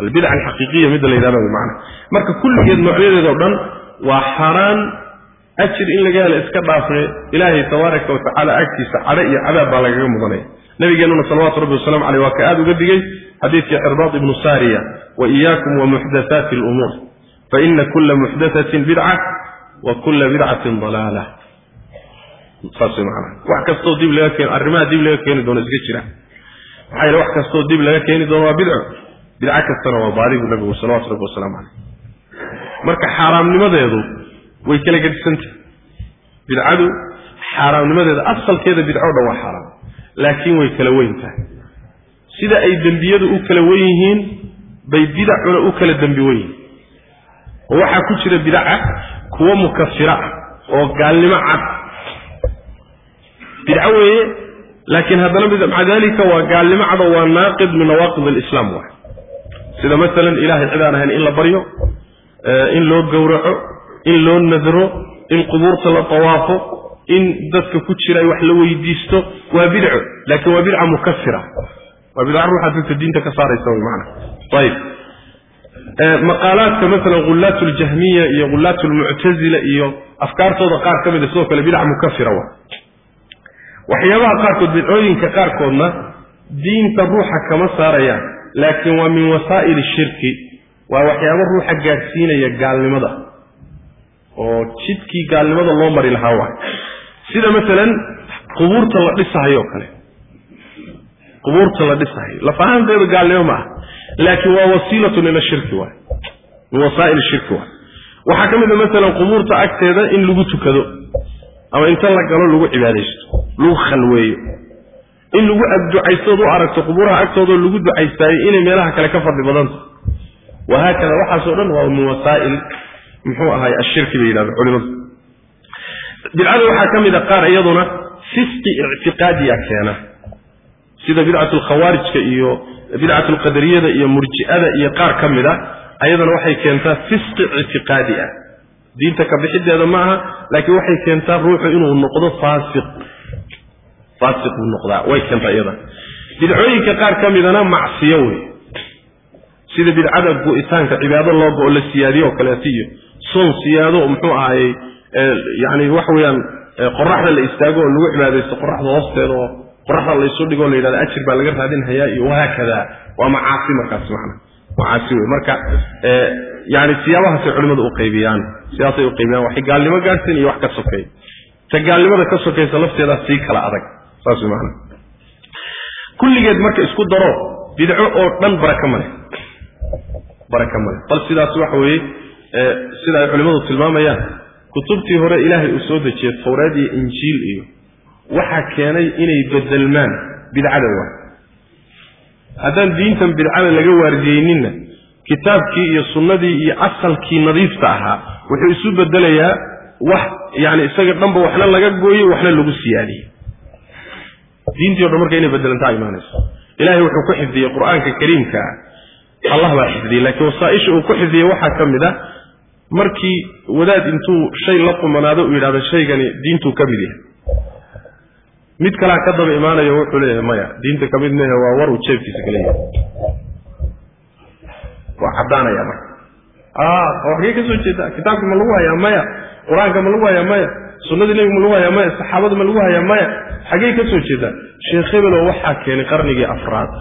[SPEAKER 1] albidca alxaqiiqiya midda la yidhahdo macna. Marka kulligeed noocyadeeda o dhan waa xaaraan ajir in laga helo iska dhaafne ilaahay tabaaraka wa tacaala agtiisa cadho iyo cadaab baa lagaga mudanaya. Nabigeennuna salawatu rabbi wasalaamu caleyh waa ka aada uga digay xadiidkii cirbaad ibnu saariya wa iyaakum wa muxdathaati alumuur faina kula muxdathatin bidca wa kulla bidcatin dalaala. Saas maanaa wax kastoo dib laga keeno arrimaha dib laga keeni doono iska jira. Maxaa yeele wax kastoo dib laga keeni doono waa bidco bidco kastana waa baadi buu nabigu salawatu rabbi wasalaamu caleyh marka xaaraamnimadeedu way kala gedisantahy bidcadu xaaraamnimadeeda asalkeeda bidco dhan waa xaaraam laakiin way kala weyn tahay. Sida ay dembiyadu u kala wen yihiin bay bidacuna u kala dembi wen yihiin. Oo waxaa ku jira bidaca kuwo mukafira ah oo gaalnimo cad. Bidco weeye laakiin haddana maca dalika waa gaalnimo cad oo waa naaqid min nawaaqid alislaam waay sida masalan ilahay cid aan ahayn in la baryo in loo gowraco in loo nadro in qubuurta la tawaafo in dadka ku jira ay wax la weydiisto waa bidco laakiin waa bidca mukafira waa bidca ruuxa dadka diinta ka saaraysa wy maana ayib maqaalaadka masalan ghullaat ljahmiya iyo ghullaat lmuctazila iyo afkaartooda qaar ka mida sidoo kale bidca mukafira wa waxyaabaha qaarkood bidcooyinka qaarkoodna diinta ruuxa kama saarayaan laakiin waa min wasaa'il shirki waa waxyaabo ruuxa gaadhsiinaya gaalnimada. Oo jidkii gaalnimada loo mari lahaa waay. Sida masalan qubuurta la dhisahayo o kale. Qubuurta la dhisahayo lafahanteedu gaalnimo ma aha. Laakiin waa wasiilatun ila shirki waay. Min wasaa'il shirki waay. Waxaa ka mid a masalan qubuurta agteeda in lagu tukado ama inta la galo lagu cibaadaysto. Lagu khalweeyo in lagu agducaystood u aragto qubuuraha agtoodao lagu ducaystaayo inay meelaha kale ka fadli badanta wahaakada waxaasoo dhan waa min wasaa'il muxuu ahaay ashirki bay yidhahda culimadu. Bidcada waxaa ka mid a qaar iyaduna fisqi ictiqaadiya keena. Sida bidcatu lkhawaarijka iyo bidcatu lqadariyada iyo murji'ada iyo qaar ka mid a ayadana waxay keentaa fisqi ictiqaadi ah. Diinta ka bixideeda ma aha laakiin waxay keentaa ruuxu inuu noqdo faasiq faasiq buu noqdaa way keentaa iyada. Bidcooyinka qaar ka midana macsiyo wey sida bidcada go-itaanka cibaado loo go-o la siyaadiyo oo kaleeto iyo soon siyaado muxuu ahaayey yani waxa weeyaan qoraxda la istaago oo lagu cibaadaysto qoraxda hoosteeda oo qoraxda laysu dhigo o la yidhahda ajir baa laga raadinhayaa iyo wahaakada waa macaasi markaas macna. Macaasi wey marka yani siyaabahaasay culimadu u qaybiyaan. Sidaasay u qaybiyaan. Waxay gaalnimo gaadhsiin iyo wax ka sokeey ta gaalnimada ka sokaysa lafteedaa sii kala adag saas wey macana kulligeed marka isku daro bidco oo dhan baraka male baraka male bal sidaas waxa weeye sida ay culimmadu tilmaamayaan kutubtii hore ilaahay uu soo dejiyey tawreed iyo injiil iyo waxaa keenay inay bedelmaan bidcada waa. Haddaan diintan bidcada laga waardiyeyninna kitaabkii iyo sunnadii iyo asalkii nadiifta ahaa wuxuu isu bedelayaa wax yani isaga dhanba waxna laga gooyey waxna lagu siyaadiyey diintii o dhan marka inay bedelantaa imaanayso. Ilahay wuxuu ku xifdiyey qur'aanka kariimka. Allah baa xifdiyey laakiin wasaaisha uu ku xifdiyey waxaa ka mid ah markii wadaad intuu shay la qumanaado uu yidhahdo shaygani diintuu ka mid yahay. Mid kalaa ka daba imaanayo wuxuu leeyahay maya diinta ka mid mehe waa war uu jeebkiisa kala yahay waa caddaanaya marka waxgee ka soo jeedaa kitaabka ma lagu hayaa maya? Qur'aanka ma lagu hayaa maya? Sunnadii nebiga ma lagu hayaa maya? Saxaabada ma lagu hayaa maya? Xaggey ka soo jeedaa sheekh hebelo waxaa keenay qarnigii afraad.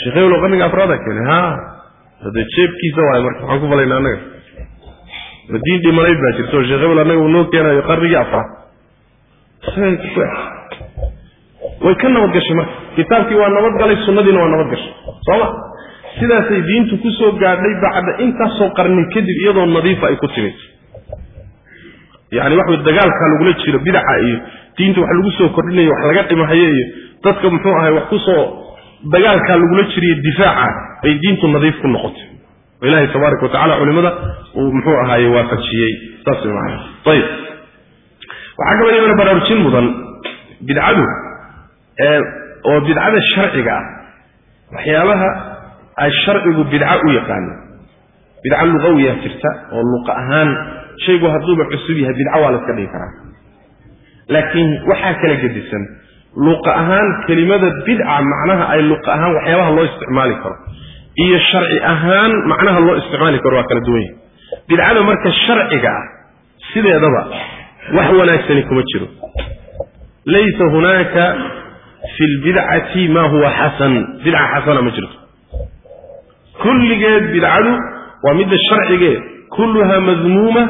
[SPEAKER 1] Sheekh hebelo qarnigii afraada keenay ha? Hade jeebkiisa waayo marka waxaan ku falayna annaga. Ma diin dhimanayd baa jirta oo sheekh hebel annaga uu noo keenayo qarnigii afraad. Way ka nabad gashay marka. Kitaabkii waa nabad galay sunnadiina waa nabad gashay. Sooma sidaasay diintu ku soo gaadhay bacda intaasoo qarni kadib iyadoo nadiifa ay ku timid. Yani waxa dagaalkaa lagula jiro bidaca iyo diinta wax lagu soo kordhinayo wax laga dhimahayo iyo dadka muxuu ahay wax ku soo dagaalkaa lagula jiriyo difaaca bay diintu nadiif ku noqotay. Oo ilaahay tabaaraka watacala culimada uu muxuu ahaaye waafajiyey. Saas maana waxaa kaloo iyadana baraarujin mudan bidcadu oo bidcada sharciga ah waxyaabaha ay sharcigu bidca u yaqaano bidca lugawiya jirta oo luqa ahaan shaygu hadduuba cusub yahay bidca waa la iska dhigi karaa. Laakiin waxaa kala gedisan luqa ahaan kelimada bidca macnaha ay luqa ahaan waxyaabaha loo isticmaali karo iyo sharci ahaan macnaha loo isticmaali karo waa kala duwan yahay. Bidcada marka sharciga ah sideedaba wax wanaagsani kuma jiro. Laysa hunaaka fi lbidcati ma huwa xasan bidca xasana ma jirto kulligeed bidcadu waa midda sharcigee kulluha madmuuma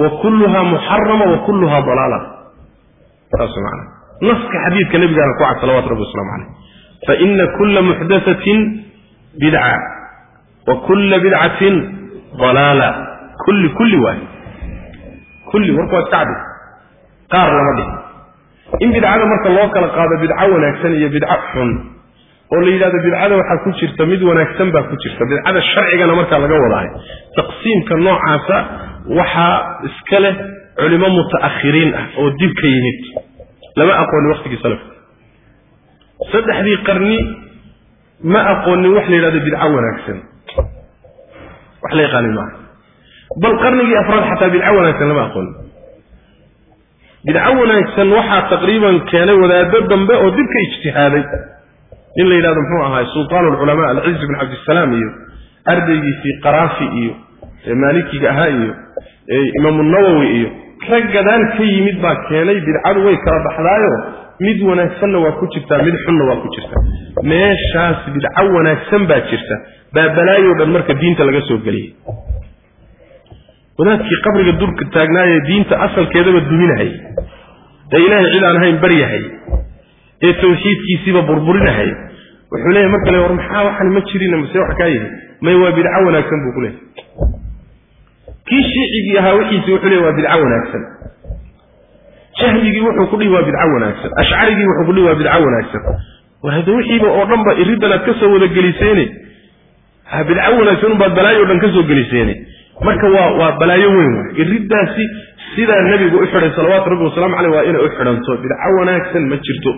[SPEAKER 1] wa kulluhaa muxarama wa kulluhaa dalaala. Saas maana naska xadiidka nabigaana ku cad salawatu rabbi waslamu caleyh faina kula muxdathatin bidca wa kula bidcatin dalaala. Kulli kulli waay. Kulli warka waa iska cadi qaar lama dhihi in bidcada marka loo kala qaado bidco wanaagsan iyo bidco xun oo la yidhahdo bidcada waxaa ku jirta mid wanaagsan baa ku jirta. Bidcada sharcigana markaa laga wadaayo. Taqsiimka noocaasa waxaa iska leh culimo muta'akhiriin ah oo dib ka yimid. Lama aqoonin waqtigii salafka. Saddexdii qarni ma aqoonin wax la yidhahdo bidco wanaagsan. Wax la yaqaanin maaha bal qarnigii afraad xataa bidco wanaagsan lama aqoonin bidco wanaagsan waxaa taqriiban keenay wadaado dambe oo dib ijtihaaday in la yidhahdo muxuu ahaay sultaan alculamaa alciz bin cabdisalaam iyo ardaygiisii qaraafi iyo maalikiga ahaa iyo imaamu nawowi iyo rag gadaal ka yimid baa keenay bidcadu way kala baxdaayo mid wanaagsanna waa ku jirtaa mid xunna waa ku jirta. Meeshaas bidco wanaagsan baa jirta baa balaayo dhan marka diinta laga soo geliyey wadaadkii qabriga durka taagnaayee diinta asalkeedaba duminahay ee ilaahay cid aan ahayn baryahay. Ee tawxiidkiisiiba burburinahay wuxuu leeyahy marka le war maxaa waxan ma jirin mase wax kaa yihi may waa bidco wanaagsan buu ku leeyahy kii shiicigii ahaa wixiisi wuxuu leey waa bidco wanaagsan. Jahmigii wuxuu ku dhihi waa bidco wanaagsan. Ashcarigii wuxuu ku dhihi waa bidco wanaagsan. War wixiiba oo dhan ba iriddan aad ka wada geliseene ha bidco wanaagsan unbaad balaayo dhan ka geliseene. Marka waa waa balaayo weyn waay iriddaasi sidaa nebigu u xidhay salawaatu rabbi wasalaamu caleyh waa inay u xidhanto bidco wanaagsan ma jirto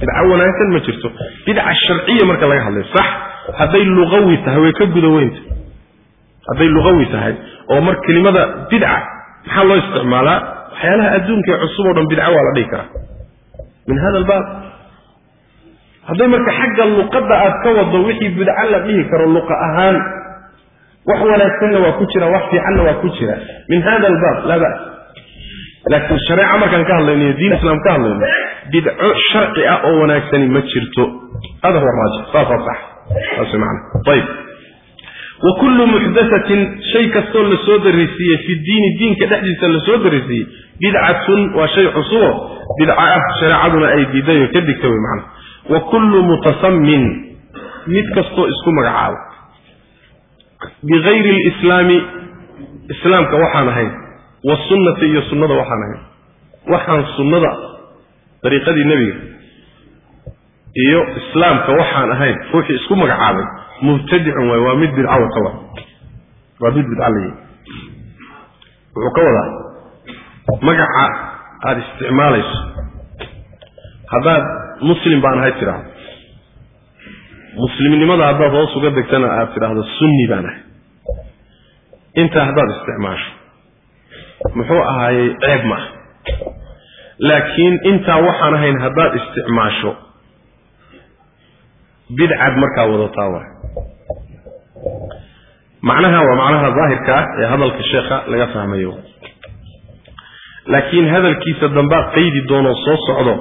[SPEAKER 1] bidco wanaagsan ma jirto. Bidca sharciya marka laga hadlayo sax. Hadday luqawi tahay way ka guda weynta. Hadday luqawi tahay oo mar kelimada bidca maxaa loo isticmaalaa? Waxyaalaha adduunka ee cusub oo dhan bidco waa la dhihi karaa. Min hada albaab. Hadday marka xagga luqadda aad ka wado wixii bidco la dhihi karo luqa ahaan wax wanaagsanna waa ku jira wax fiicanna waa ku jira. Min hada albaab laa bas laakiin shareeca markaan ka hadlayno diin islaam ka hadlayno bidco sharci ah oo wanaagsani ma jirto. Hada huwa raajix saasaa sax. Saas macana ayib wa kullu muxdathatin shay kastoo la soo fi diini diinka dhexdiisa la soo bidcatun waa shay cusubo bidca ah shareecaduna ay diiday ka digta wey macana wa kullu mutasammin mid kastoo isku magacaabo bigayri alislaami islaamka waxaan ahayn wasunnati iyo sunnada waxaan ahayn. Waxaan sunnada dariiqadii nebiga iyo islaamka waxaan ahayn ruuxii isku magacaabay mubtadicun waay waa mid bidca wata wa waa mid bidca layihi wuxuu ka wadaa magaca aada isticmaalayso haddaad muslim baan ahay tidhaahdo. Muslimnimada haddaad hoos uga degtana aad tidhaahdo sunni baan ahay. Intaa haddaad isticmaasho muxuu ahaayey ceeb ma ah laakiin intaa waxaan ahayn haddaad isticmaasho bidcad markaa wadataa waay. Macnaha waa macnaha daahirka ah ee hadalka sheekha laga fahmayo. Laakiin hadalkiisa dambaad qaydi doonoo soo socdo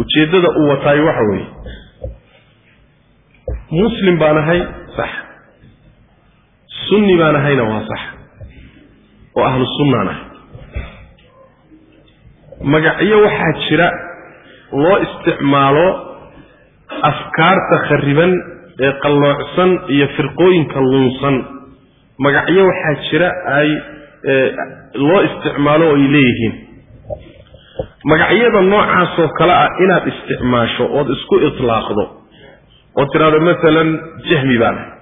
[SPEAKER 1] ujeeddada uu wataayo waxa weeye. Muslim baan ahay sax. Sunni baan ahayna waa sax. Oo ahlu sunnaan ahay magacyo waxaa jira loo isticmaalo afkaarta khariban ee qalloocsan iyo firqooyinka lunsan. Magacyo waxaa jira ay loo isticmaalo oo ay leeyihiin. Magacyada noocaasoo kale ah inaad isticmaasho ood isku itlaaqdo oo tidhahdo masalan jahmi baan ahay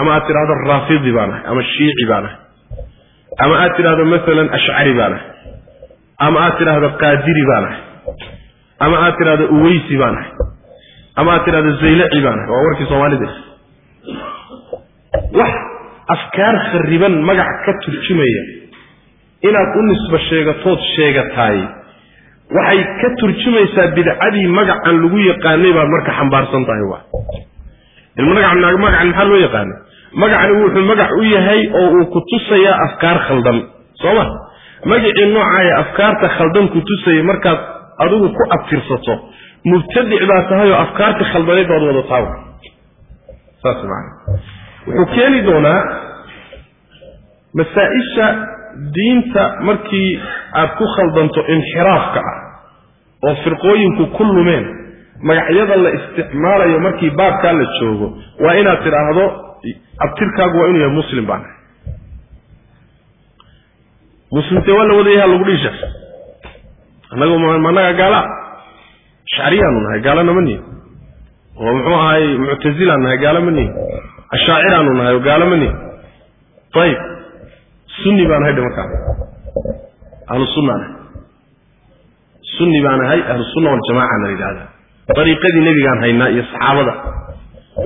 [SPEAKER 1] ama aad tidhahdo raafidi baan ahay ama shiici baan ahay ama aad tidhahdo masalan ashcari baan ahay ama aad tidhaahdo qaadiri baan ahay ama aad tidhahdo uweysi baan ahay ama aad tidhahdo zaylaci baan ahay waa warkii soomaalida wax afkaar khariban magac ka turjumaya inaad u nisba sheegatood sheegataay waxay ka turjumaysaa bidcadii magacan lagu yaqaanay baad marka xambaarsan tahay ilmagacan magacan maxaa loo yaqaanay? Magacani wuxuu magac u yahay oo uu ku tusayaa afkaar khaldan. Soo ma magacii noocaaya afkaarta khaldan ku tusaya markaad adigu ku abtirsato mubtadic baa tahay oo afkaarta khaldaneed baad wadataa saas maana wuxuu keeni doonaa masaa-isha diinta markii aad ku khaldanto inxiraafka ah oo firqooyinku ku lumeen magacyada la isticmaalayo markii baabkaa la joogo waa inaad tidhaahdo abtirkaagu waa inuu yahay muslim baan ahay muslimtee waa la wadayaha lagu dhiisha. Annagu managa gaala? Ashcariyaanu nahay gaalana ma nihin oo muxuu ahay muctazilaan nahay gaalo ma nihin ashaaciraanu nahay oo gaalo ma nihin ayib sunni baan ahay dhe markaa ahlu sunnaan ahay. Sunni baan ahay ahlu sunna waljamaca na yidhahdaa dariiqadii nebigaan haynaa iyo saxaabada.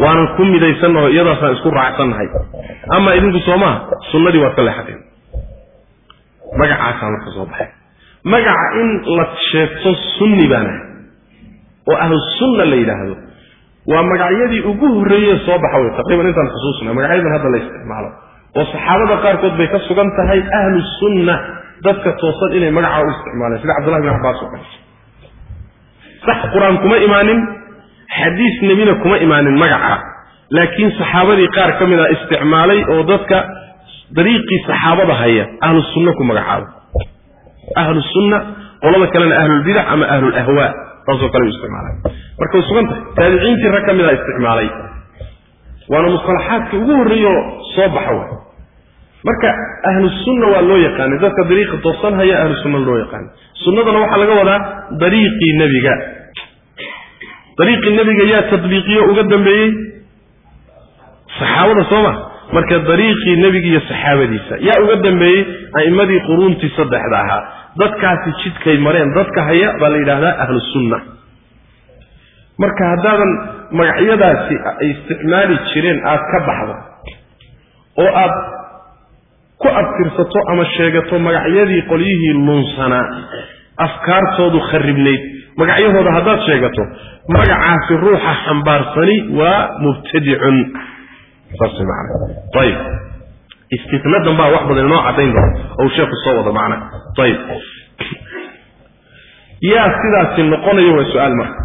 [SPEAKER 1] Waanan ku midaysannaho iyadaasaan isku raacsannahay. Ama idinku soo maha sunnadii waad ka leexateen magacaasaa marka soo baxay. Magaca in la sheegto sunni baan oo ahlu la yidhaahdo waa magacyadii ugu horreeye soo baxa wey taqriiban intaan xusuusna magacyadan hadda la isticmaalo oo saxaabada qaarkood bay ka sugan tahay ahlu sunna dadka toosan inay magacaa u isticmaaleen. Sida cabdullahi bin cabbaas oo kale. Sax qur'aan kuma imaanin xadiis nebina kuma imaanin magaca. Laakiin saxaabadii qaar ka mid a isticmaalay oo dadka dariiqii saxaabada haya ahlu sunna ku magacaabo. Ahlu sunna qolada kalena ahlulbidac ama ahlulahwaa saasoo kale u isticmaalay. Marka way sugan tahay. Taabiciintii rag ka mid a isticmaalay. Waana musalaxaadkii ugu horreeyo soo baxa way. Marka ahlu sunna waa loo yaqaanay. Dadka dariiqa toosan haya ahlu sunna loo yaqaanay. Sunnadana waxaa laga wadaa dariiqii nebiga. Dariiqii nebiga yaa tadbiiqiyo uga dambeeyey saxaabada soo ma marka dariiqii nebiga iyo saxaabadiisa. Yaa uga dambeeyey a'immadii quruuntii saddexda ahaa. Dadkaasi jidkay mareen dadka haya baa la yidhaahdaa ahlu sunna. Marka haddaadan magacyadaasi ay isticmaali jireen aad ka baxdo oo aad ku abtirsato ama sheegato magacyadii qolyihii lunsanaa afkaartoodu kharibnayd magacyahooda haddaad sheegato magacaasi ruuxa xambaarsani waa mubtadicun saas macana ayib istinadan baa wax badan inoo caddayn doona ou sheekhu soo wado macna. Ayib yaa sidaasi noqonayo waa su'aal marka.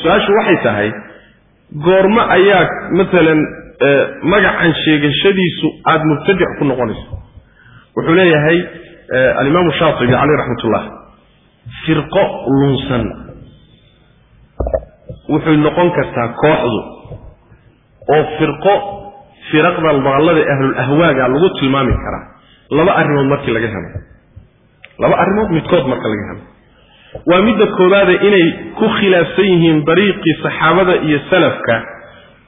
[SPEAKER 1] Su'aashu waxay tahay goormo ayaa maalan magacan sheegashadiisu aada mubtadic ku noqonayso. Wuxuu leeyahay alimaamu shaatibi caleyh raxmat ullah firqo lunsan. Wuxuu noqon kartaa kooxdu. Oo firqo firaqda daallada ahlul ahwaaga lagu tilmaami karaa laba arrimood markii laga helo laba arrimood midkood marka laga helo waa midda koowaade inay ku khilaafsan yihiin dariiqii saxaabada iyo salafka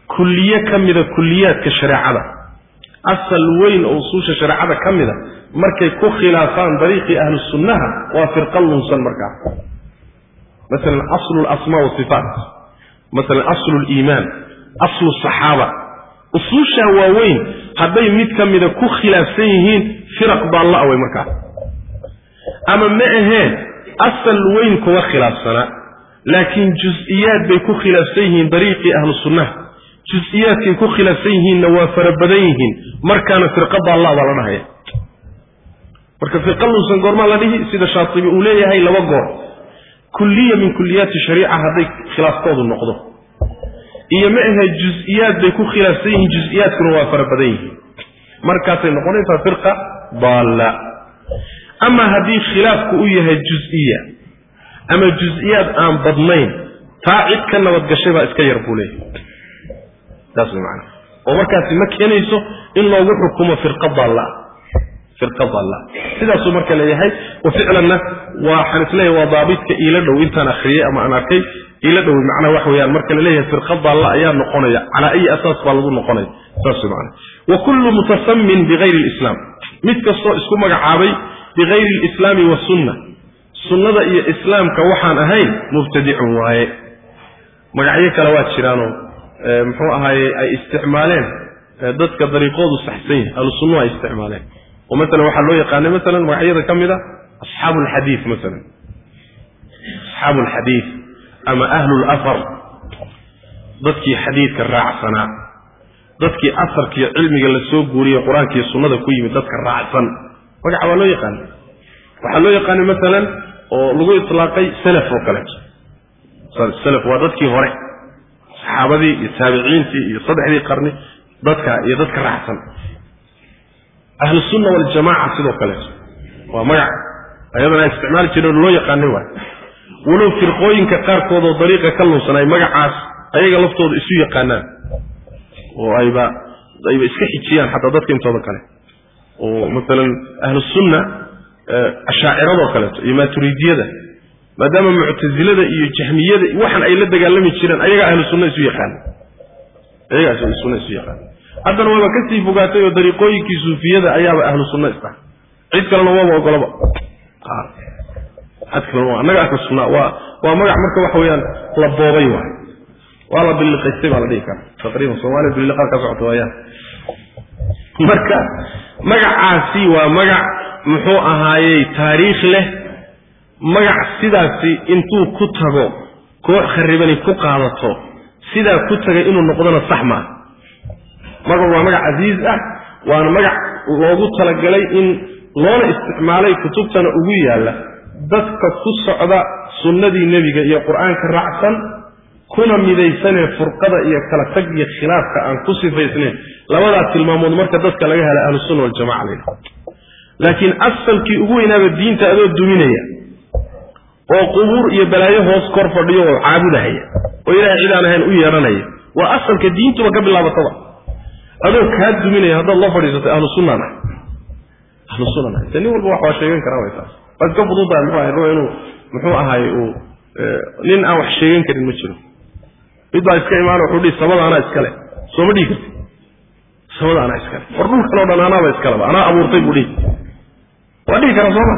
[SPEAKER 1] kulliye ka mida kulliyaadka shareecada. Asal weyn oo usuusha shareecada ka mida markay ku khilaafaan dariiqii ahlu waa firqa lunsan markaa masalan aslu lasmaa wasifaat masalan aslu liimaan aslu saxaaba usuushaa waaweyn hadday mid ka mida ku khilaafsan yihiin firaq baalla awey markaa. Ama ma aheen asal weyn kuma khilaafsana laakiin jus-iyaad bay ku khilaafsan yihiin dariiqii ahlu sunnaha jus-iyaadkay ku khilaafsan yihiinna waa fara badan yihiin markaana firqa baalla baa la dhahaya marka firqa lunsan goormaa la dhihi sida shaatibi uu leeyahay laba goor. Kulliya min kuliyaati shariica hadday khilaafkoodu noqdo iyo ma ahe jus-iyaad bay ku khilaafsan yihiin jus-iyaadkuna waa fara badan yihiin. Markaasay noqonaysaa firqa daalla. Ama haddii khilaafku u yahay jus-iya ama jus-iyaad aan badnayn taa cid ka nabadgashay baa iska yar buu leeyahay. Saas way macana oo markaasi ma keenayso in loogu xukumo firqa daalla. firqa daalla sidaasuu marka leeyahay wa ficlanna waxaan is leeyahay waa daabidka iila dhow intaan akhriyey ama aan arkay iila dhow macnaha wax weeyaan. Marka la leeyahay firqa ayaa noqonaya calaa ayi asaas baa lagu noqonaya saas macana wa kullu mutasamin bigayri lislaam mid kastoo isku magacaabay bigayri alislaami wasunna sunnada iyo islaamka waxaan ahayn mubtadicun waaye. Magacyo kale waa jiraanoo muxuu ahaaye ay isticmaaleen dadka dariiqoodu saxsan yahay ahlu sunnuhu ay isticmaaleen oo masalan waxaa loo yaqaanay masalan magacyada ka mid a asxaabu alxadiid masalan asxaabu alxadiid ama ahlu lafar dadkii xadiidka raacsanaa dadkii asarkiiyo cilmiga la soo guuriyey qur'aankiiyo sunnada ku yimid dadka raacsan. Magaca waa loo yaqaanay waxaa loo yaqaanay masalan oo lagu itlaaqay salaf oo kaleeto salaf waa dadkii hore. Saxaabadii iyo taabiciintii iyo saddexdii qarni dadka iyo dadka raacsan ahlusunna waljamaca sidoo kaleeto waa magac. Ayadana isticmaali jireen loo yaqaanay waay walow firqooyinka qaarkood oo dariiqa ka lunsan magacaas ayaga laftooda isu yaqaanaan. Oo ayba ayba iska xijiyaan xataa dadka intooda kale. Oo maalan ahlusunna ashaaciradoo kaleeto iyo maaturidiyada maadaama muctasilada iyo jahmiyada waxan ay la dagaalami jireen ayagaa ahlu sunna isu yaqaana ayagaa ahlu sunna isu yaqaana haddana waaba ka sii fogaatay oo dariiqooyinkii suufiyada ayaaba ahlu sunna isdhaha cid kalena waaba ogolaba cid kalena annaga ahlu sunna waa waa magac marka waxa weeyaan la boobay waay. Waa la biliqaystay baa la dhihi karaa. Taqriiban soomaaliya biliqaad ka socota waayaan. Marka magacaasi waa magac muxuu ahaayey taariikh leh. Magac sidaasi intuu ku tago koox kharibani ku qaadato sidaa ku tagay inuu noqdona sax maaha marka waa magac casiiz ah waana magac loogu talagalay in loona isticmaalay kutubtana ugu yaalla. Dadka ku socda sunnadii nebiga iyo qur'aanka raacsan kuna midaysanee furqada iyo kala tag iyo khilaafka aan ku sifaysnayn labadaa tilmaamood marka dadka laga hela ahlusunna waljamaca la yidhaha laakiin asalkii ugu weynaaba diinta adoo duminaya oo qubuur iyo balaayo hoos kor fadhiyo oo caabudahaya oo ilahay cid aan ahayn u yeedhanaya waa asalka diintuba ka bilaabataba adoo kaa duminaya haddaad la fadhiisatay ahlu sunnan ah ahlu sunnan ah nin walba wax waa sheegan karaa way taas waa iska fududahay muxuu ahay ruux inuu muxuu ahaay uu nin aan wax sheegan karin ma jiro mid baa iska imaana wuxuu dhihi samada anaa iskale soo ma dhihi karti samada anaa iskale war dhulkan oo dhan anaaba iskaleba anaa abuurtay buu dhihi. Waa dhihi karaa soo ma?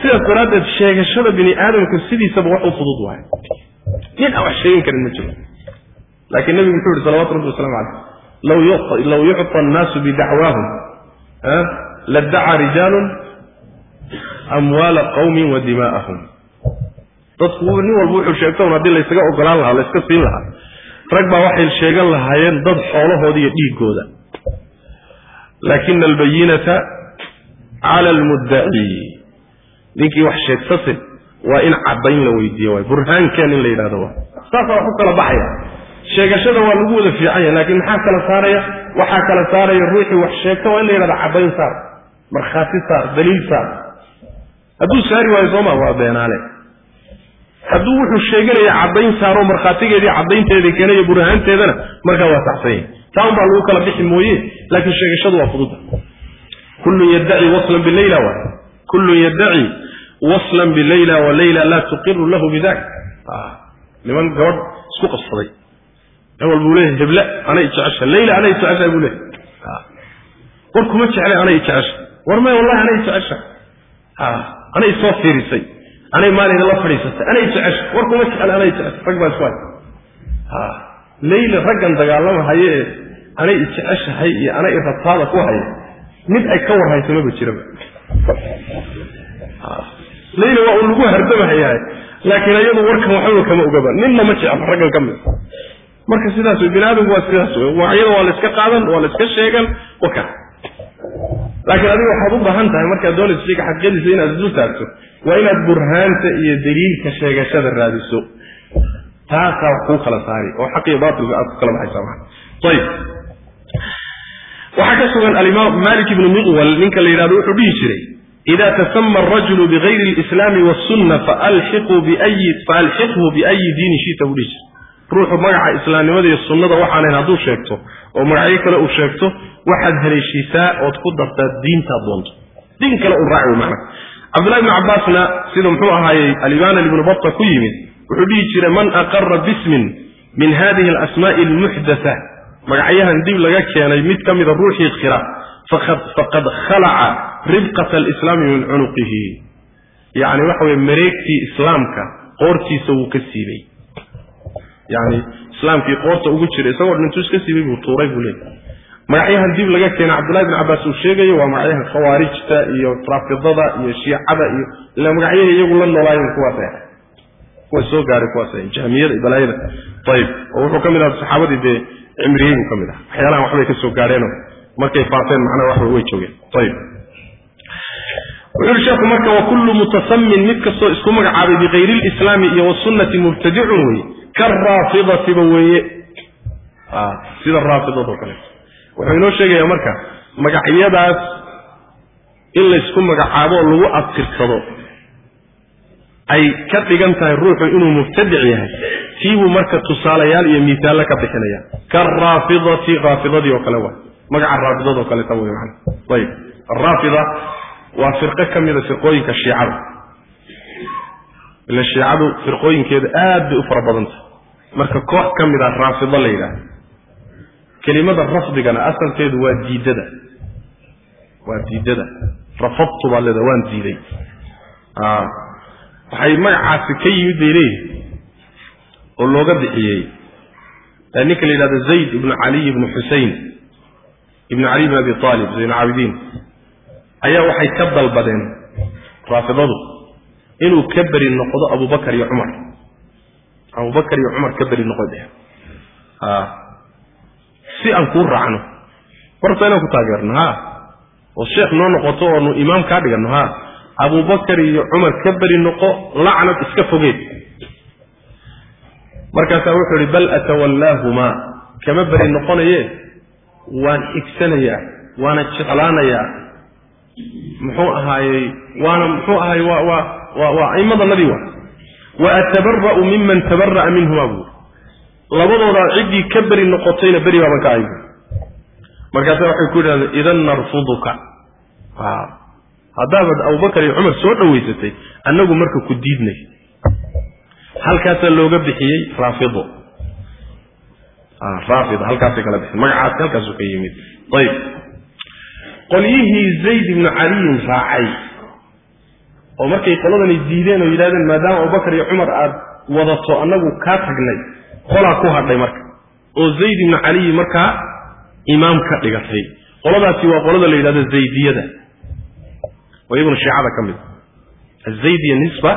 [SPEAKER 1] Sidaas daraaddeed sheegashada bini aadamka sidiisaba wax u fudud waayo nin aan wax sheegan karin ma jiro laakiin nebigu wuxuu yihi salawatu rabbi waslamu caleyh law yucطa annaasu bidacwaahum laddaca rijaalun amwaala qawmin wa dimaa'ahum dadku nin walba wuxuu sheegta un haddii laysaga ogolaan lahaa layska siin lahaa rag baa waxay sheegan lahaayeen dad xoolahooda iyo dhiiggooda laakina albayinata cala almuddaci ninkii wax sheegsase waa in caddayn la weydiiye waay burhaankeen in la yidhahdo waay saasaa wax u kala baxaya sheegashada waa lagu wada fiican yahay laakiin maxaa kala saaraya? Waxaa kala saaraya ruuxii wax sheegta waa in la yidhahda caddayn saar markhaati saar daliil saar. Hadduu saari waayo sooma waa beenaale. Hadduu wuxuu sheeganaya caddayn saaro markhaatigeedii caddaynteedii keenayo burhaanteedana markaa waa saxsan yahay taa baa lagu kala bixi mooye laakiin sheegashadu waa fududa kullun yaddaci waslan bileyla waay kullun yaddaci waslan bileyla wa leyla laa tuqiru lahu bidak niman gabadh isku qabsaday nin walba uu leeyahay heble anay jecesha leyla anay jecesha buu leeyahay. War kuma jeclay anay jecesha war may wallahi anay jecesha anay soo fiirisay. Anay maalina la fadhiisatay. Anay jecesha war kuma jeclay anay jecesha rag baa isku hay leyla raggan dagaalamahaye ee anay ijeceshahay iyo anay irabtaada ku haya mid ay ka warhaysa maba jiraba leyla waa uu lagu hardamahayahay laakiin ayadu warkan waxbaba kama ogaba ninna ma jecla raggan ka mid marka sidaas wey bini aadamku waa sidaas wey wacyada waa la iska qaadan waa la iska sheegan waka laakiin adiga waxaad u baahan tahay markaad doonayso shayga xaqiiqadiisa inaad isdul taagto waa inaad burhaanta iyo daliilka sheegashada raadiso. Taasaa wax kuu kala saari oo xaq baatilka aad ku kala baxaysaa maa ayib waxaa ka sugan alimaam malik ibnu miqwal ninka la yidhahdo wuxuu dhihi jiray ida tasama arajulu bigayri alislaami wasunna faalxiqhu biayi diini shita buu dhihi jiray ruuxu magaca islaamnimada iyo sunnada waxaanayn hadduu sheegto oo magacyo kale uu sheegto waxaad haleeshiisaa ood ku dartaa diintaad doonto. Diin kale u raaci macna. Cabdullahi ibnu cabbaasna sida muxuu ahaayey alimaana ibnu bata ku yimid wuxuu dhihi jiray man aqara bismin min hadihi alasmaa'i almuxdatha magacyahan dib laga keenay mid ka mida ruuxii khira faqad khalaca ribqata alislaami min cunuqihi. Yacni waxa weye mareegtii islaamka qoortiisa wuu ka siibay yani islaamkii qoorta ugu jira isagoo dhintuu iska siibay buu tuuray buu leeyay magacyahan dib laga keenay cabdullahi bin cabbaas uu sheegayo waa magacyahan khawaarijta iyo raafidada iyo shiicada iyo ila magacyaha iyagu la noolaayeen kuwaas ah kuwa soo gaaray kuwaas ah jahmiyada iyo balaayada. Ayib oo wuxuu ka mid ahaa saxaabadii dee cimriyey buu ka mid aha waxyaalahan waxbay ka soo gaadheenoo markay faafeen macnaha wax way joogeen. Ayib wuxuu yihi sheekhu marka wa kullu mutasamin mid kastoo isku magacaabay bikayri lislaami iyo wasunnati mubtadicun weye karaafidatiba weeye. Sida raafidadoo kaleeto wuxuu inoo sheegayaa marka magacyadaas in laysku magacaabo oo lagu abtirsado ay ka dhigan tahay ruuxu inuu mubtadic yahay. Tiibuu marka tusaalayaal iyo miisaallo ka bixinaya. Karaafidati raafidadii oo kale waa. Magaca raafidadoo kaleta wey man ayib. Araafida waa firqo ka mida firqooyinka shiicada ila shiicadu firqooyinkeeda aad bay u fara badantah marka koox ka mid a raafido la yidhaahdo kelimada rafdigana asalkeedu waa diidada. Waa diidada. Rafadtu baad leeda waan diiday. Waxay magacaasi ka yimid bay leeyihi oo looga bixiyey. Ninka la yidhahdo zayd ibnu caliy ibnu xusein ibnu caliy ibn abi aalib zayn caabidiin ayaa waxay ka dalbadeen raafidadu inuu ka beri noqdo abubakar iyo cumar abubakar iyo cumar ka beri noqo dheh si aan kuu raacno horta inaan ku taageerno ha. Oo sheekh noo noqoto oonu imaam kaa dhiganno ha. Abubakar iyo cumar ka beri noqo lacnad iska fogeed. Markaasaa wuxuu ihi bal atawallaahumaa kama beri noqonaye waan xigsanayaa waana jeclaanayaa. Muxuu ahaayey waana muxuu ahaayey waa waa waa waa aimada nabi wa wa atabara'u miman tabara'a minhuma buuri labadoodaa ciddii ka beri noqotayna beri baaban ka ahay markaasa waxay ku yidhahdeen idan narfuduka haddaabad abubakar iyo cumar soo dhowaysatay annagu marka ku diidnay halkaasaa looga bixiyey raafido raafida halkaasay kala bixin magacaasi halkaasuu ka yimid ayib qolyihii zayd ibnu caliyin raacay oo markay qoladani diideen oo yidhahdeen maadaama abubakar iyo cumar aad wadato annagu kaa tagnay qolaa ku hadhay marka. Oo zayd ibnu caliyi markaa imaam ka dhigatay. Qoladaasi waa qolada la yidhahdo zaydiyada. Oo iyaguna shiicada ka mid. Azaydiya nisba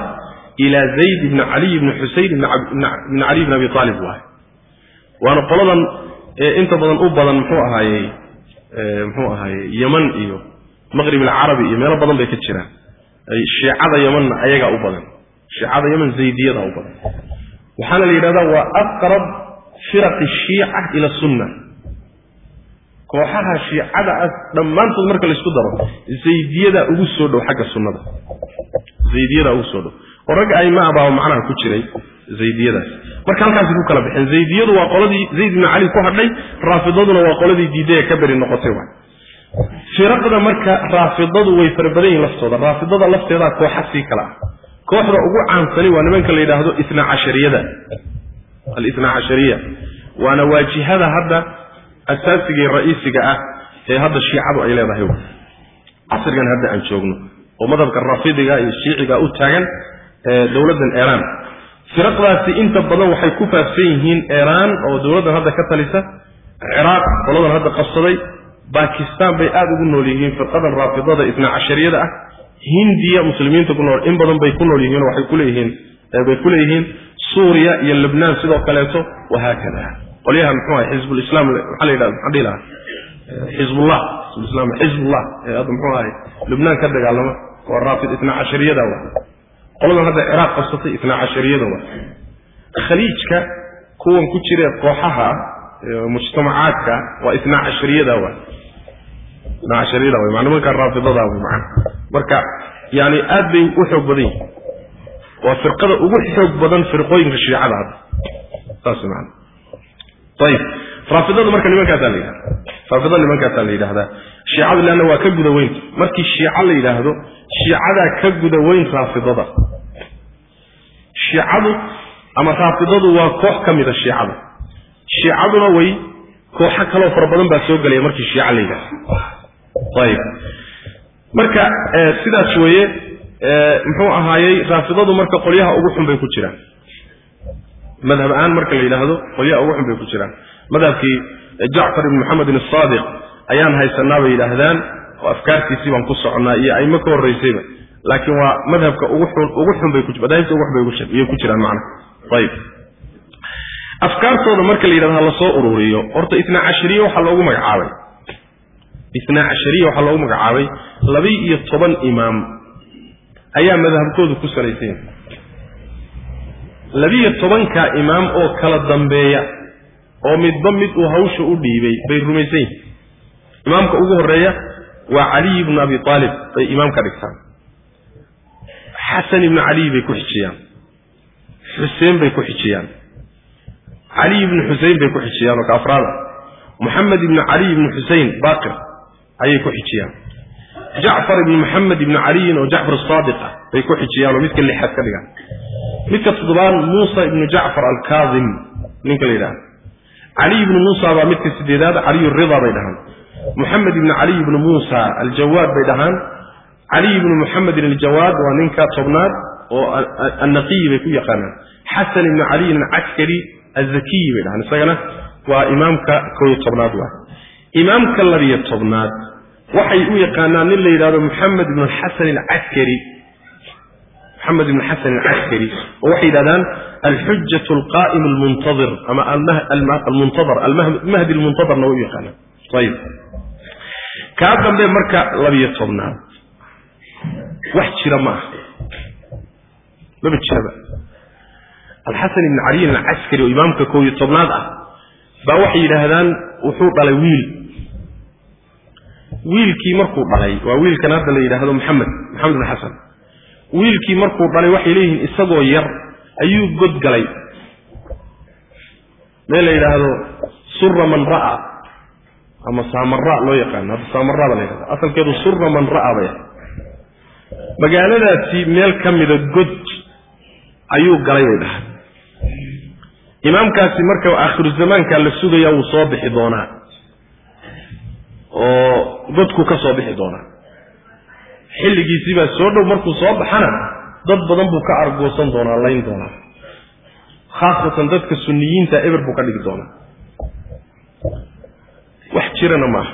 [SPEAKER 1] ilaa zayd ibni caliy ibni xusein ibni caliy ibni abi aalib waay. Waana qoladan inta badan u badan muxuu ahaayey muxuu ahaayey yeman iyo maqrib alcarabi iyo meelo badan bay ka jiraan shiicada yemanna ayagaa u badan. Shiicada yeman zaydiyada u badan. Waxaana la yidhahdaa waa aqrab firaqi shiica ila sunna. Kooxaha shiicada ah dhammaantood marka laysku daro zaydiyadaa ugu soo dhow xagga sunnada. Zaydiyadaa ugu soo dhow. Oo ragga aima abaa macnaha ku jiray zaydiyadaas. Marka halkaasi ku kala baxeen zaydiyadu waa qoladii zayd ibnu cali ku hadhay raafidaduna waa qoladii diiday ee ka beri noqotay waay firaqda marka raafidadu way fara badan yihiin laftooda. Raafidada lafteedaa kooxa sii kala. Ah kooxda ugu caansani waa nimanka la yidhaahdo itna cashariyada. Alitna cashariya waana waajihada hadda asaasiga iyo ra'iisiga ah ee hadda shiicadu ay leedahay. Casrigan hadda aan joogno. Oo madhabka raafidiga iyo shiiciga u taagan dowladdan iiraan firaqdaasi inta badan waxay ku faafsan yihiin iiraan oo dowladdan hadda ka talisa. Ciraaq qoladan hadda qabsaday bakistan bay aada ugu nool yihiin firqadan raafidada itna cashariyada ah. Hindiya muslimiinta ku nool in badan bay ku nool yihiin waxay kuleeyihiin bay ku leeyihiin. Suuriya iyo lebnaan sidoo kaleeto wahaakada. Qolyaha muxuu ahay xizbulislam maxaa la yidhahda maxaa dhihi lahaa xizbullah xizbulislam xizbullah. Ee hadda muxuu ahay lubnaan ka dagaalama waa raafid itna cashariyada wa qoladan hadda ciraaq qabsatay itna cashariyada wa khaliijka kuwan ku jira kooxaha mujtamacaadka waa itna cashariyada wa itna cashariyada wa macna nimanka raafidada wa macna marka yani aad bay u xoog badan yihiin waa firqada ugu xoog badan firqooyinka shiicada hadda. Saas macna ayib raafidada marka nimankaasaa la yidhahda raafidada nimankaasaa la yidhahdaa shiicadu leanna waa ka guda weynta. Markii shiico la yidhaahdo shiicadaa ka guda weyn raafidada. Shiicadu ama raafidadu waa koox ka mida shiicada shiicaduna way kooxo kaloo fara badan baa soo gelaya markii shiico la yidhahdo ayib marka sidaas weeye muxuu ahaayey raafidadu marka qolyaha ugu xun bay ku jiraan. Madhab ahaan marka la yidhaahdo qolyaha ugu xun bay ku jiraan. Madhabkii jacfar ibn maxamedin asaadiq ayaan haysanaa bay yidhaahdaan oo afkaartiisii baan ku soconnaa iyo aimo ka horraysayba laakiin waa madhabka ugu xun ugu xun bay madaahibta ugu xun bay ku jiraan macna. Ayib afkaartooda marka la yidhahdo ha la soo ururiyo horta itna cashariye waxaa loogu magacaabay itna cashariya waxaa loogu magacaabay laba iyo toban imaam. Ayaa madhabkoodu ku salaysan yahay labiyo tobanka imaam oo kala dambeeya oo midba mid uu hawsha u dhiibay bay rumaysan yihiin imaamka ugu horreeya waa caliy ibnu abi aalib bay imaam ka dhigtaan. Xasan ibnu caliy bay ku xijiyaan. Xuseen bay ku xijiyaan. Caliy ibnu xusein bay ku xijiyaan oo ka afraada. Moxamed ibnu caliy ibnu xusein baaqir ayay ku xijiyaan. Jacfar ibnu moxamed ibnu caliyin oo jacfar saadiq ah bay ku xijiyaan oo midka lixaad ka dhigaan. Midka toddobaan muusa ibnu jacfar alkaadim ninka la yidhahda caliy ibnu muusa baa midka sideedaad caliy rida bay dhahaan. Moxamed ibnu caliy ibnu muusa aljawaad bay dhahaan. Caliy ibnu moxamedin aljawaad waa ninka tobnaad oo annaqiyi bay ku yaqaanaan. Xasan ibnu caliyin alcaskari azakiyi bay dhahaan. Isagana waa imaamka kow iyo tobnaad waa imaamka labiyo tobnaad waxay u yaqaanaan nin la yidhahdo moxamed ibnu xasan alcaskari moxamed ibnu xasan alcaskari oo waxay yidhahdaan alxujat alqa'im almuntadir ama almuntadar almahdi almuntadarna way u yaqaanaan ayib kaa dambe marka labiyo tobnaad wax jira ma aha. Maba jiraba alxasan ibni caliyin alcaskari oo imaamka kow iyo tobnaad ah baa waxay yidhaahdaan wuxuu dhalay wiil wiilkii markuu dhalay waa wiilkan hadda la yidhaahdo maxamed maxamed bin xasan. Wiilkii markuu dhalay waxay leeyihiin isagoo yar ayuu god galay meel la yidhaahdo sura man ra'a ama saamara loo yaqaano hadda saamara ba la yidhahda asalkeedu sura man ra'a bay ahay magaaladaasi meel ka mida god ayuu galay bay dhahay imaamkaasi marka aakhiru zamaanka la sugaya wuu soo bixi doonaa oo godku ka soo bixi doonaa xilligiisii baa soo dhow markuu soo baxana dad badan buu ka argoosan doonaa layn doonaa. Khaasatan dadka sunniyiinta eber buu ka dhigi doonaa. Wax jirana maaha.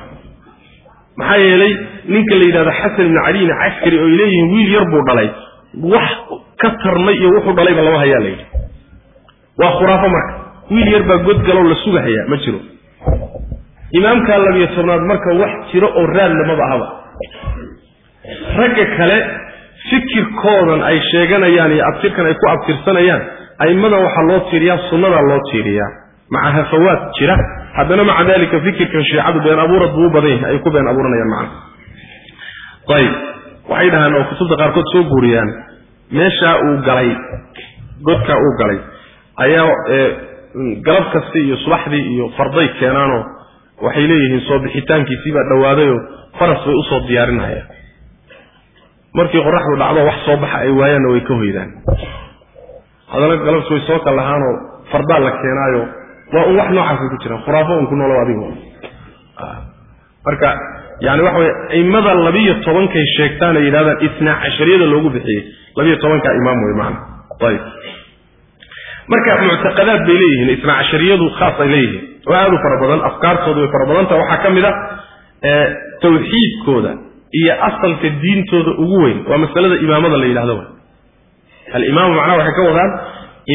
[SPEAKER 1] Maxaa yeelay ninka la yidhahdo xasan ibnu caliyin caskari oo ay leeyihiin wiil yar buu dhalay. Wax ka tarmay iyo wuxuu dhalayba lama hayaa layidhi waa khuraafo marka. Wiil yar baa godgalow la sugahayaa ma jiro imaamkaa labiyo tobnaad marka wax jiro oo raadle maba ahaba. Ragga kale fikirkoodan ay sheeganayaan iyo abtirkan ay ku abtirsanayaan aimmadan waxaa loo tiiriyaa sunnadaa loo tiiriyaa. Maca hafawaad jira. Haddana maca dalika fikirkan shiicadu been abuurad buu badan yahay ay ku been abuuranayaan macna. Ayib. Waxay dhahaan oo kutubta qaarkood soo guuriyaan meeshaa uu galay godkaa uu galay ayaa galab kasti iyo subaxdii iyo farday keenaanoo waxay leeyihiin soo bixitaankiisii baa dhowaadayoo faras bay u soo diyaarinayaan. Markii qoraxdu dhacdo wax soo baxa ay waayaanna way ka hoydaan. Hadana galabtu way soo kallahaanoo fardaa la keenaayo. Waa un wax noocaasay ku jiraan khuraafo un ku noolow adigo marka yani waxa weye aimada labiyo tobankay sheegtaan ay yidhahdaan itnaa cashariyada loogu bixiyey labiyo tobankaa imaam wey maana ayib. Marka muctaqadaad bay leeyihiin itnaa cashariyadu khaas ay leeyihiin oo aada u fara badan afkaartoodu way fara badantaha waxaa ka mid a tawxiidkooda iyo asalka diintooda ugu weyn. Waa masalada imaamada la yidhahdo alimaamu macnaha waxay ka wadaan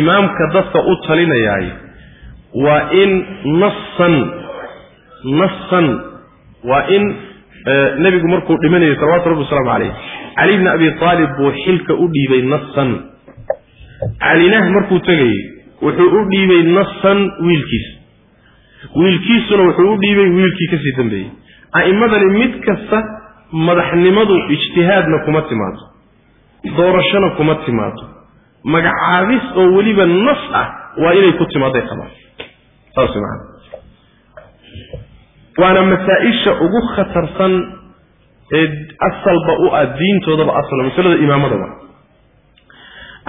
[SPEAKER 1] imaamka dadka u talinayaay waa in nasan nasan waa in nebigu markuu dhimanayay salawatu rabbi wasalaamu calayh cali bni abi aalib buu xilka u dhiibay nasan calinah markuu tegayey wuxuu u dhiibay nasan wiilkiisa wiilkiisuna wuxuu u dhiibay wiilkii ka sii dambeeyey. A'immadani mid kasta madaxnimadu ijtihaadna kuma timaado doorashona kuma timaado magacaabis oo weliba nas ah waa inay ku timaaday qabaan saas maana waana masaa-isha ugu khatarsan ee asalba u ah diintoodaba asala masalada imaamadaba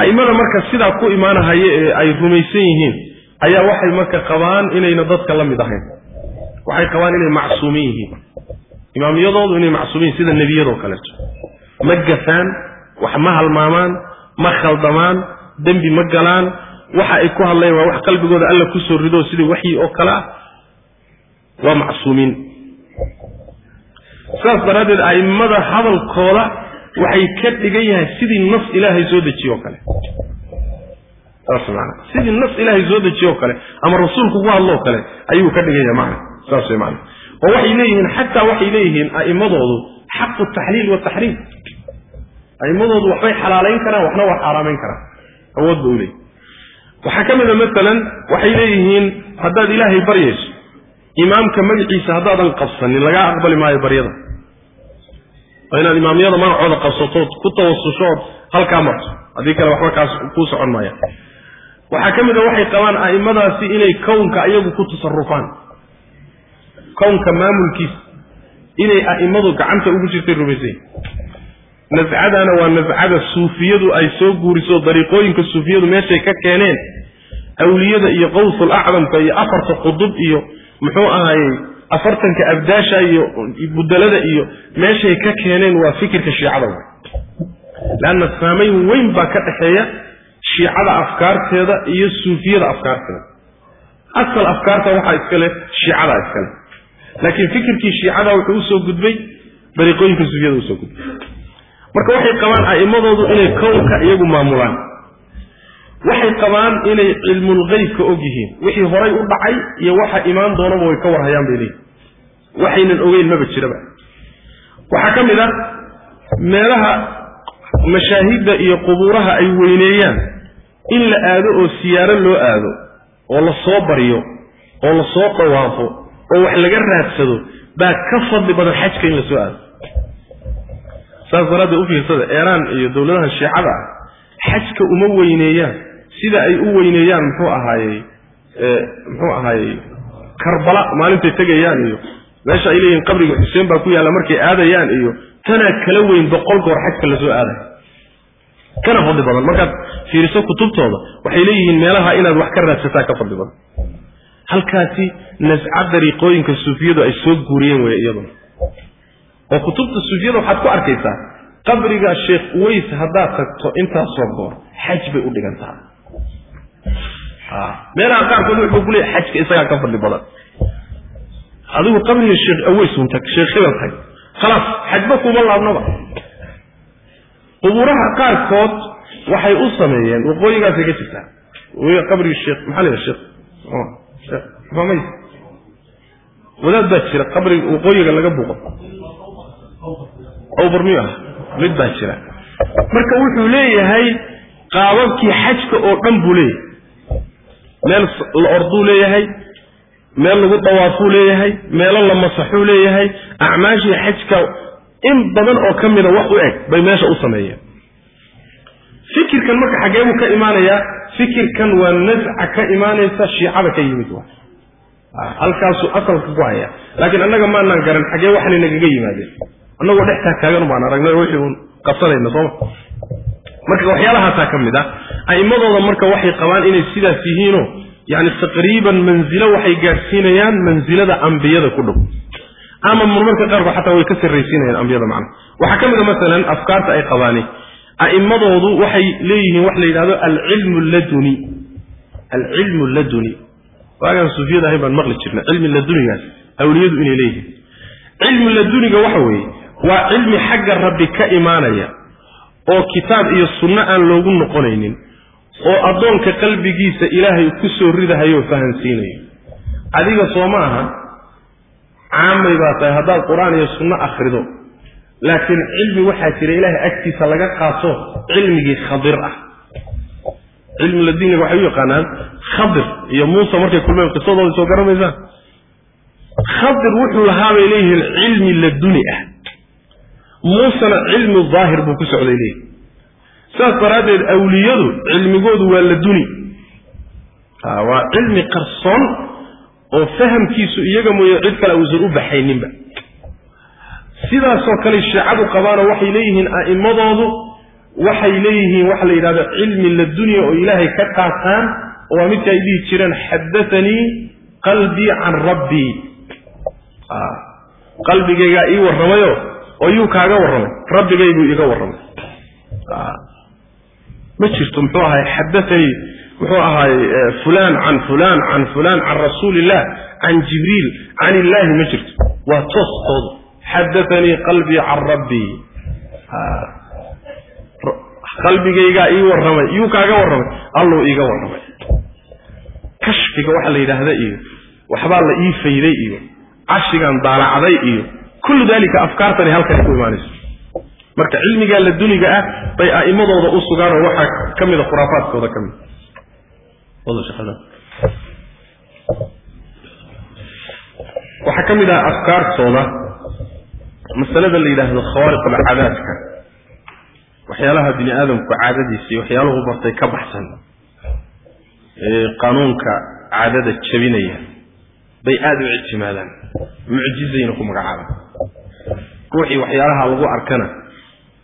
[SPEAKER 1] a'immada marka sidaa ku imaanahaya ee ay rumaysan yihiin ayaa waxay marka qabaan inayna dadka la mid ahayn. Waxay qabaan inay macsuumin yihiin. Imaamiyadoodu inay macsuumin yihiin sida nebiyadoo kaleeto ma gafaan wax ma halmaamaan ma khaldamaan dembi ma galaan. Waxa ay ku hadlayaan waa wax qalbigooda alla ku soo rido sidii waxyi oo kale ah. Waa macsuumiin. Sidaas daraaddeed a'immada hadalkooda waxay ka dhigan yahay sidii nas ilaahay soo dejiye kale. saas sidii nas ilaahay soo dejiye oo kale ama rasuulku ku hadlo oo kale ayuu ka dhigan yahay macna saas macna oo waxay leeyihiin xataa waxay leeyihiin a'immadoodu xaqu taxliil wataxriim a'immadoodu waxbay xalaalayn karaan waxna waa xaaraamayn karaan. Awood ba u leeyihi waxaa ka mid a masalan waxay leeyihiin haddaad ilaahay baryayso imaamka magaciisa haddaadan qabsanin lagaa aqbali maayo baryada. Waa inaad imaamyada magacooda qabsatood ku tawasushood halkaa marto. Haddii kale waxba kaas kuu socon maaya waxaa ka mid a waxay qabaan a'immadaasi inay kownka iyagu ku tasarufaan kownka maamulkiisa inay a'immadu gacanta ugu jirtay rumaysay nascadana waa nascada suufiyadu ay soo guuriso dariiqooyinka suufiyadu meeshay ka keeneen. Awliyada iyo qawsul acdamka iyo afarta qudub iyo muxuu ahaayey afartanka abdaasha iyo budalada iyo meeshay ka keeneen waa fikirka shiicada. Way leanna saamayn weyn baa ka dhexeeya shiicada afkaarteeda iyo suufiyada afkaarteeda. Asal afkaarta waxaa iska leh shiicada iska leh. Laakiin fikirkii shiicada wuxuu u soo gudbay dariiqooyinka suufiyada u soo gudbay. Marka waxay qabaan a'immadoodu inay kownka iyagu maamulaan. Waxay qabaan inay cilmulgeybka og yihiin. Wixii horay u dhacay iyo waxa imaan doonaba way ka warhayaan bay leeyihiin waxaynan ogeyn maba jiraba. Waxaa ka mid ah meelaha mashaahidda iyo qubuuraha ay weyneeyaan in la aado oo siyaaro loo aado oo la soo baryo oo la soo dawaafo oo wax laga raadsado baa ka fadli badan xajka in la soo aado. Saas daraaddeed u fiirsada eeraan iyo dowladaha shiicada ah xajka uma weyneeyaan sida ay u weyneeyaan muxuu ahaayey muxuu ahaayey karbala maalintay tegayaan iyo meesha ay leeyihiin qabriga xuseen baa ku yaalla markay aadayaan iyo tanaa kala weyn boqol goor xajka la soo aadayo kana fadli badan markaad fiiriso kutubtooda waxay leeyihiin meelaha inaad wax ka raadsataa ka fadli badan. Halkaasi nasca dariiqooyinka suufiyadu ay soo guuriyeen wey iyaduna. Oo kutubta suufiyada waxaad ku arkaysaa qabriga sheekh uways haddaad tagto intaasoo goor xaj bay u dhigantaa. Meelaha qaarkood wuxuu ku leeyahy xajka isagaa ka fadli badan. Adigu qabriga sheekh aways un tag sheekh hebel tag. Khalaas xajba kuma laabnaba qubuuraha qaarkood waxay u sameeyeen waqooyigaasay ka jirtaa. Qabriga sheekh maxaa la mamays wadaad baa jira qabriga waqooyiga laga buuqo. Awbar miyu ah mid baa jira. Marka wuxuu leeyahay qaababkii xajka oo dhan buu leeyahay. Meel la orduu leeyahay meel lagu dawaafuu leeyahay meelo la masaxuu leeyahay acmaashii xajka in badan oo ka mida wax u eg bay meesha u sameeyeen fikirkan marka xaggee buu ka imaanayaa fikirkan waa nasca ka imaanaysa shiicada ka yimid wa halkaasuu asalka ku haya. Laakiin annaga maanaan garan xaggee waxna nagaga yimaadeen. Annagoo dhextaa taagan baan aragnay wixii uun qabsanayna sooma marka waxyaalahaasaa ka mid ah a'immadooda marka waxay qabaan inay sidaas yihiinoo yacni taqriiban manzilo waxay gaadhsiinayaan mansilada ambiyada ku dhow. Ama marmarka qaarkood xataa way ka sarraysiinayaan ambiyada macnaha waxaa ka mid a masalan afkaarta ay qabaani a'immadoodu waxay leeyihiin wax la yidhahdo alcilmu laduni. Alcilmu laduni. Waagaan suufiyada ahayn baan maqli jirnay cilmi ladunigaas awliyadu inay leeyihiin. Cilmi laduniga waxa weeye waa cilmi xagga rabbi ka imaanaya oo kitaab iyo sunno aan loogu noqonaynin oo addoonka qalbigiisa ilaahay ku soo ridahayo fahansiinayo adiga soo ma aha caamay baa tahay haddaad qur'aan iyo sunno akhrido laakiin cilmi waxaa jira ilaahay agtiisa laga qaato cilmigii khadir ah. Cilmi ladiniga waxay u yaqaanaan khadir. Iyo muuse markay kulmeen qisadooda soo garamaysaan khadir wuxuu lahaa bay leeyihiin cilmi laduni ah. Muusena cilmi daahir buu ku socday leeyihi saas daraaddeed awliyadu cilmigoodu waa laduni waa cilmi qarsoon oo fahamkiisu iyaga mooye cid kale uusan u baxayninba sidaasoo kale shiicadu qabaanoo waxay leeyihiin a'immadoodu waxay leeyihiin waxa la yidhahdo cilmi ladunya oo ilaahay ka qaataan oo waa midka dhihi jireen xaddaanii qalbii can rabbii qalbigaygaa ii warramayo oo yuu kaaga warramay rabbigaybuu iiga warramay. Ma jirto muxuu ahaay xaddaanii muxuu ahaay fulaan can fulaan can fulaan can rasuuli illah can jibriil can illaahi ma jirto. Waa toostoodu xaddaanii qalbii can rabbii qalbigaygaa ii warramay. Yuu kaaga warramay. Alluu iiga warramay. Kashfiga waxa la yidhaahda iyo waxbaa la ii fayday iyo cashigan daalacday iyo kullu daalika afkaartani halkani ku imaanayso. Marka cilmigaa la duniga ah bay a'immadooda u sugaanoo waxaa ka mida khuraafaadkooda ka mid. Waxaa ka mid ah afkaartooda masalada la yidhaahdo khawaariq alcaadaadka waxyaalaha bini aadamku caadadiisa iyo waxyaalahu bartay ka baxsan ee qaanuunka caadada jabinaya bay aada u ictimaadaan mucjizayna ku magacaabaan. Ruuxii waxyaalaha lagu arkana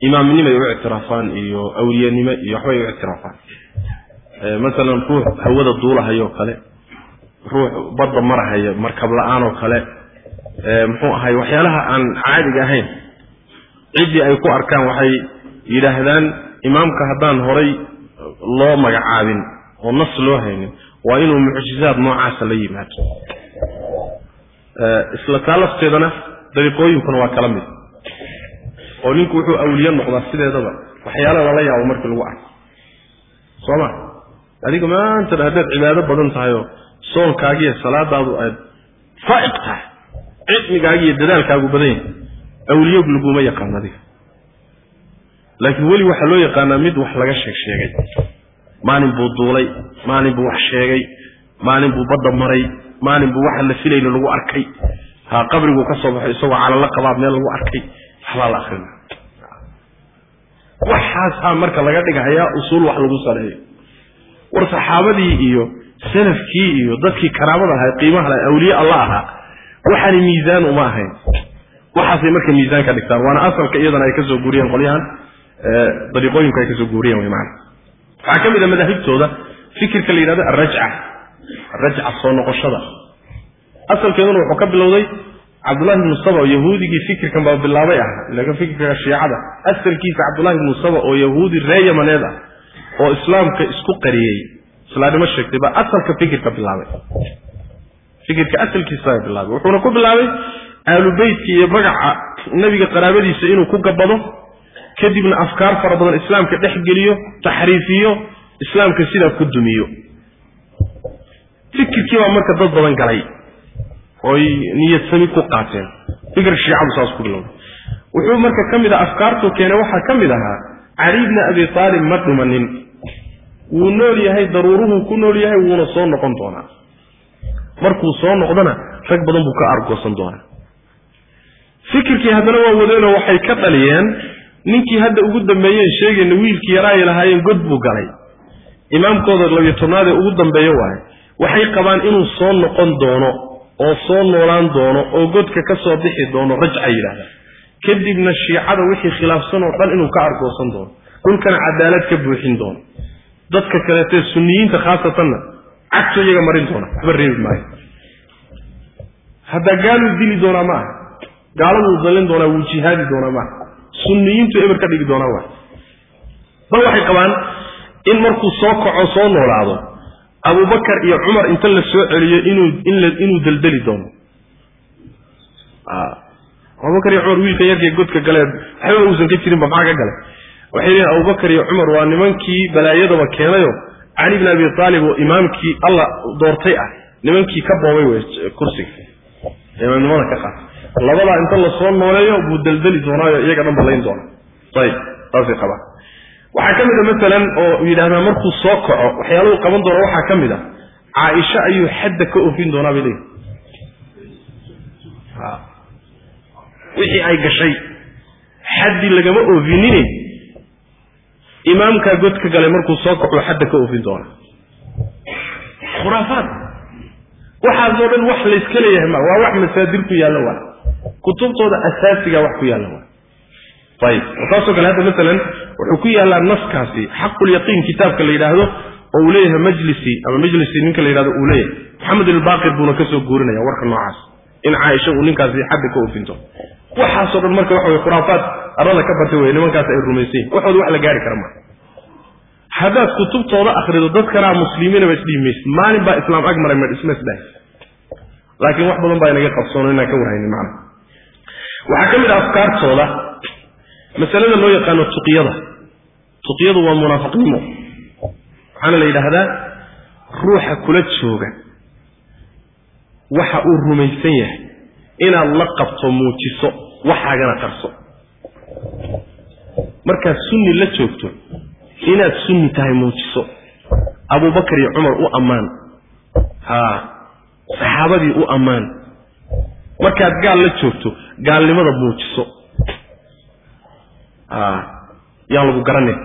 [SPEAKER 1] imaamnimay u ictiraafaan iyo awliyanimo iyo waxbay u ictiraafaan. Masalan ruux hawada duulahayo kale ruux badda marahaya markab la'aan oo kale muxuu ahay waxyaalaha aan caadiga ahayn ciddii ay ku arkaan waxay yidhaahdaan imaamka haddaan horay loo magacaabin oo nas loo haynin waa inuu mucjizaad noocaasa la yimaado. Isla taa lafteedana dariiqooyinkuna waa kala mid. Oo ninku wuxuu awliye noqdaa sideedaba waxyaala lala yaabo markii lagu arko. Soo ma? Adiga maanta haddaad cibaado badan tahay oo soonkaagiiyo salaadaadu aad faa'iq tahay cilmigaaga iyo dadaalkaagu badan yahay. Awliye laguma yaqaan adiga. Laakiin weli waxaa loo yaqaanaa mid wax laga sheeg sheegay. Maalin buu duulay maalin buu wax sheegay maalin buu badda maray maalin buu waxa la filayna lagu arkay. Ha qabriguu ka soo baxo isagoo calala qabaad meel lagu arkay. Waxbaa la akrina waxaasaa marka laga dhigahayaa usuul wax lagu saleeyo war saxaabadii iyo salafkii iyo dadkii karaamada ahaa qiimaha awliye alla ahaa waxaani miisaan uma ahayn. Waxaasay marka miisaan ka dhigtaan. Waana asalka iyadana ay ka soo guuriyeen qolyahan dariiqooyinku ay ka soo guuriyeen way maana waxaa ka mid a madaahibtooda fikirka la yidhahdo alrajca alrajca soo noqoshada. Asalkeeduna wuxuu ka bilowday cabdullahi ibnu saba oo yahuudigii fikirkan baa bilaabay ah. Laga fikirka shiicada. Asalkiisa cabdullahi ibnu saba oo yahuudi ree yamaneed ah oo islaamka isku qariyey. Islaamnimo sheegtay baa asalka fikirka bilaabay fikirka asalkiisa bilaabay wuxuuna ku bilaabay aalubeytka iyo magaca nebiga qaraabadiisa inuu ku gabado kadibna afkaar fara badan islaamka dhex geliyo taxriifiyo islaamka sidaa ku dumiyo. Fikirkii baa marka dad badan galay oy niyad sami ku qaateen. Fikir shiicadu saas ku bilowday wuxuu marka ka mid ah afkaartuu keenay waxaa ka mid ahaa cali bni abi aalib ma dhimanin wuu nool yahay daruuruhuu ku nool yahay wuuna soo noqon doonaa markuu soo noqdona rag badan buu ka argoosan doonaa. Fikirkii haddana waa wadeenoo waxay ka dhaliyeen ninkii hadda ugu dambeeyeen sheegayna wiilkii yaraa ay lahaayeen god buu galay. Imaamkooda labiyo tobnaad ee ugu dambeeyo waaye waxay qabaan inuu soo noqon doono oo soo noolaan doono oo godka ka soo bixi doono rajca yidhahdaan kadibna shiicada wixii khilaafsan oo dhan inuu ka argoosan doono. Dhulkana cadaalad ka buuxin doono. Dadka kaleetee sunniyiinta khaasatanna cagto iyaga marin doona. Waxba reebi maayo haddaa gaaluu dili doonaa ma aha gaaladuu dalin doonaa wuu jihaadi doonaa maaha. Sunniyiintu eber ka dhigi doonaa waay bal waxay qabaan in markuu soo kaco soo noolaado abubakar iyo cumar inta la soo celiyo inuu inuu deldeli doono. Abubakar iyo cumar wiilka yarkee godka galee waxba uusan ka jirinba maxaa ka galay? Waxay leeyiin abubakar iyo cumar waa nimankii balaayadaba keenayo cali bn abi aalib oo imaamkii alla doortay ah nimankii ka boobay wey kursiga imaamnimada ka qaatay labadaa inta la soo nooleeyo buu deldeli doonaayo iyaga dhan balayn doona ayib saasay qabaan waxaa ka mid a masalan oo yidhahdaa markuu soo kaco waxyaalahu qaban doono waxaa ka mid a caaisha ayuu xadda ka ofin doonaa bay leeyihi wixii ay gashay xaddii lagama oofinine imaamkaa god ka galay markuu soo kaco xadda ka ofin doonaa khuraafaad waxaasoo dhan wax layska leeyahay ma waa wax masaadir ku yaalla waa. Kutubtooda asaasiga wax ku yaalla waa. Ayib. Saasoo kale hadda masalan wuxuu ku yaallaa naskaasi xaqulyaqiin kitaabka la yidhaahdo oo uu leeyahay majlisi ama majlisi ninka la yidhahdo uu leeyahay. Maxamed ilbaaqir buuna ka soo guurinaya warka noocaas. In caaisha uu ninkaasi xadda ka ofinto waxaasoo dhan marka waxa wey khuraafaad arada ka batay wey nimankaas ay rumaysayin waxooda wax la gaari kara maa haddaad kutubtooda akrido dadkanaa muslimiinaba isdhihi maysid. Maalin baa islaam ag maray ma isma isdhahay. Laakiin wax badan baa inaga qabsoono inaan ka warhaynin macna. Waxaa ka mid ah afkaartooda masalada loo yaqaano tuqyada. Tuqyadu waa munaafiqnimo waxaana la yidhaahdaa ruuxa kula jooga. Waxa uu rumaysan yahay inaad la qabto muujiso waxaagana qarso markaad sunni la joogto inaad sunni tahay muujiso. Abubakar iyo cumar u ammaan. Haa saxaabadii u ammaan. Markaad gaal la joogto gaalnimada muujiso. Yaan lagu garanin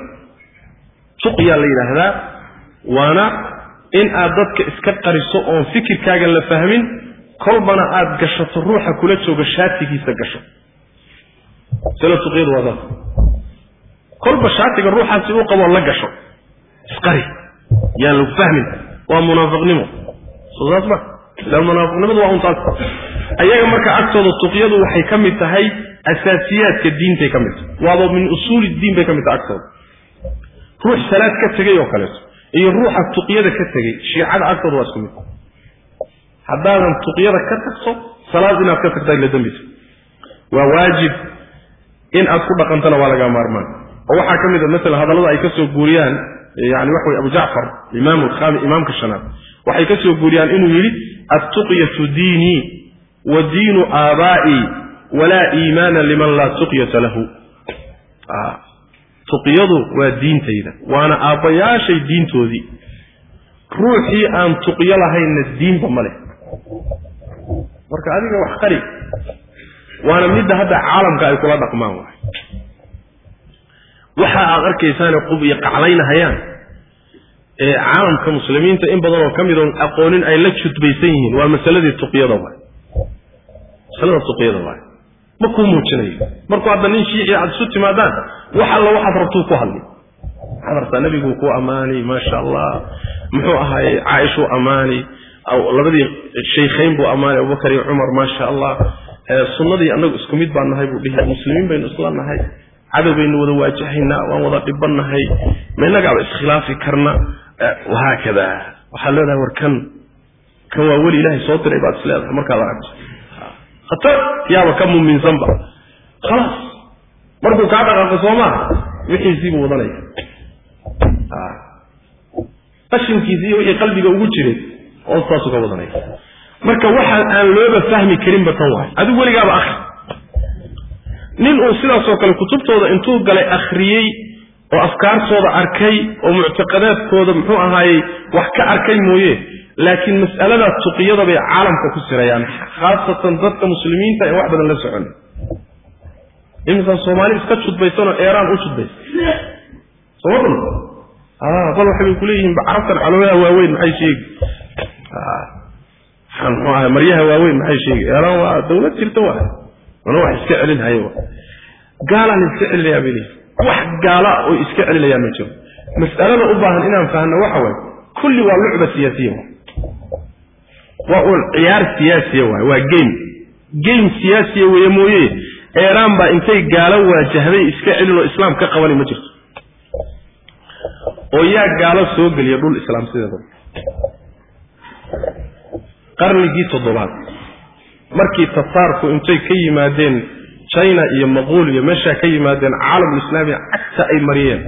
[SPEAKER 1] tuqyaa la yidhaahdaa waana in aad dadka iska qariso oon fikirkaaga la fahmin kolbana aad gashato ruuxa kula jooga shaatigiisa gasho. Sila tuqyadu waa saas kolba shaatiga ruuxaasi u qaboo la gasho. Isqari. Yaan lagu fahmin. Waa munaafiqnimo. Saas ma. Ila munaafiqnimadu waa un ayaga marka agtooda tuqyadu waxay ka mid tahay asaasiyaadka diintay ka mid tahay. Waaba min usuuli diin bay ka mid tahay agtooda. Ruux salaad ka tegay oo kaleeto. Iyo ruuxa tuqyada ka tegey shiicada agtooda waa isku mid haddaadan tuqyada ka tagto salaad inaad ka tagtaa ila dembisa waa waajib in aad ku dhaqantana waa laga maarmaan. Oo waxaa ka mid a masalan hadallada ay ka soo guuriyaan yani waxa weye abu jacfar imaam alkhami imaamka shanaad waxay ka guuriyaan inuu yidhi attuqyatu diinii wa diinu aabaa'i walaa iimaana liman laa tuqyata lahu. Tuqyadu waa diintayda waana aabbayaashay diintoodii. Ruuxii aan tuqyo lahaynna diinba ma leh marka adiga wax qari waana midda hadda caalamka ay kula dhaqmaan waay. Waxa aad arkaysaane qub iyo qaclaynahayaan ee caalamka muslimiinta in badan oo ka mid oon aqoonin ay la judbaysan yihiin waa masaladii tuqyada waay. Masalada tuqyada waay. Ma kuu muujinayo markuu hadda nin shiici aad isu timaadaan wax alla waxaad rabtuu ku hadli. Waxaad rabtaa nebiguu ku ammaani maasha allah. Muxuu ahaay caaishuu ammaani labadii shaykhayn buu ammaanay abubakar iyo cumar maasha allah sunnadii annagu isku mid baan nahay buu dhihi muslimiin baynu isla nahay. Cadow baynu wada waajahaynaa waan wada dhibannahay ma innagaaba iskhilaafi karna. Wahaakada waxaad leedahay war kan kan waa weli ilaahay soo diray baad is leedahay markaad aragto. Khatar yaaba ka muminsanba khalaas markuu kaa dhaqaaqo soo maaha wixiisiibuu wadanaya. Qashinkiisi iyo wixii qalbiga ugu jiray oo saasuu ka wadanaya. Marka waxa aan looba fahmi karinba tan waay. Adigu weligaaba akri nin uu sidaasoo kale kutubtooda intuu galay akhriyey oo afkaartooda arkay oo muctaqadaadkooda muxuu ahaayey wax ka arkay mooye laakiin mas'alada tuqiyada bay caalamka ku sirayaan khaasatan dadka muslimiinta ee wax badan la socon. Iminkaan soomaali iska judbaysanoo eeraan u judbaysa soma bal? Waxay kuleeyihiin carabtan calooyaha waaweyn maxay sheegi mxuu ahay maryaha waaweyn maxay sheegi eeraan waa dawlad jirta waay mana wax iska celinhayo gaalaan iska celinayaa bay leeyihiin wax gaala oo iska celinayaan ma jiro. Mas'alada u baahan inaan fahno waxa waaye kulli waa lucba siyaasiya waa. Uun ciyaar siyaasiya waay waa game game siyaasiya weeye mooye. Eeraan baa intay gaalo waajahday iska celin oo islaam ka qabani ma jirto. Oo yaa gaalo soo geliya dhul islaam qarnigii toddobaad. Markii tataarku intay ka yimaadeen china iyo maquuliya meeshaa ka yimaadeen caalamulislaamiga cagta ay mariyeen.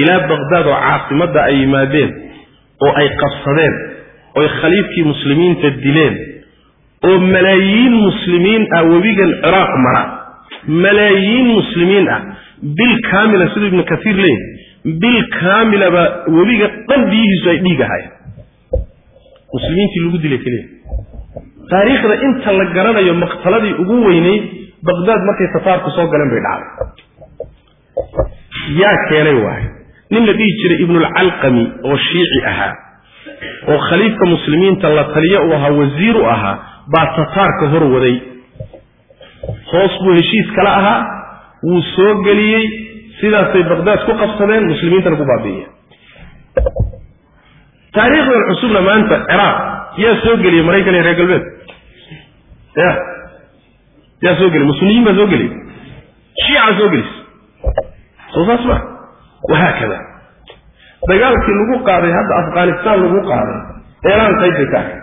[SPEAKER 1] Ilaa baqdaad oo caasimadda ay yimaadeen oo ay qabsadeen oy khaliifkii muslimiinta dileen oo malaayiin muslimiin ah webigan ciraaq mara. Malaayiin muslimiin ah bil kaamila siduu ibnu kaiir leeyahy bil kaamilaba webiga dhan biyihiisu ay dhiig ahayen muslimiintii lagu dilay keliya taariikhda inta la garanayo maqtaladii ugu weynayd baqdaad markay tataarku soo galeen bay dhacday. Yaa keenay waay nin la dhihi jiray ibnulcalqami oo shiici ahaa oo khaliifka muslimiinta la taliyo u ahaa wasiir u ahaa baa tataarka hor waday. Hoos buu heshiis kala ahaa wuu soo geliyey sidaasay baqdaad ku qabsadeen muslimiintana ku baabi'iyeen taariikhdan cusubna maanta ciraaq. Yaa soo geliyey maraykan iyo reer galbeed? Ya yaa soo geliy muslimiin baa soo geliyey shiica soo gelis soo saas ma wahaakada dagaalkii lagu qaaday hadda afghanistan lagu qaaday eeraan qayb bay ka ahay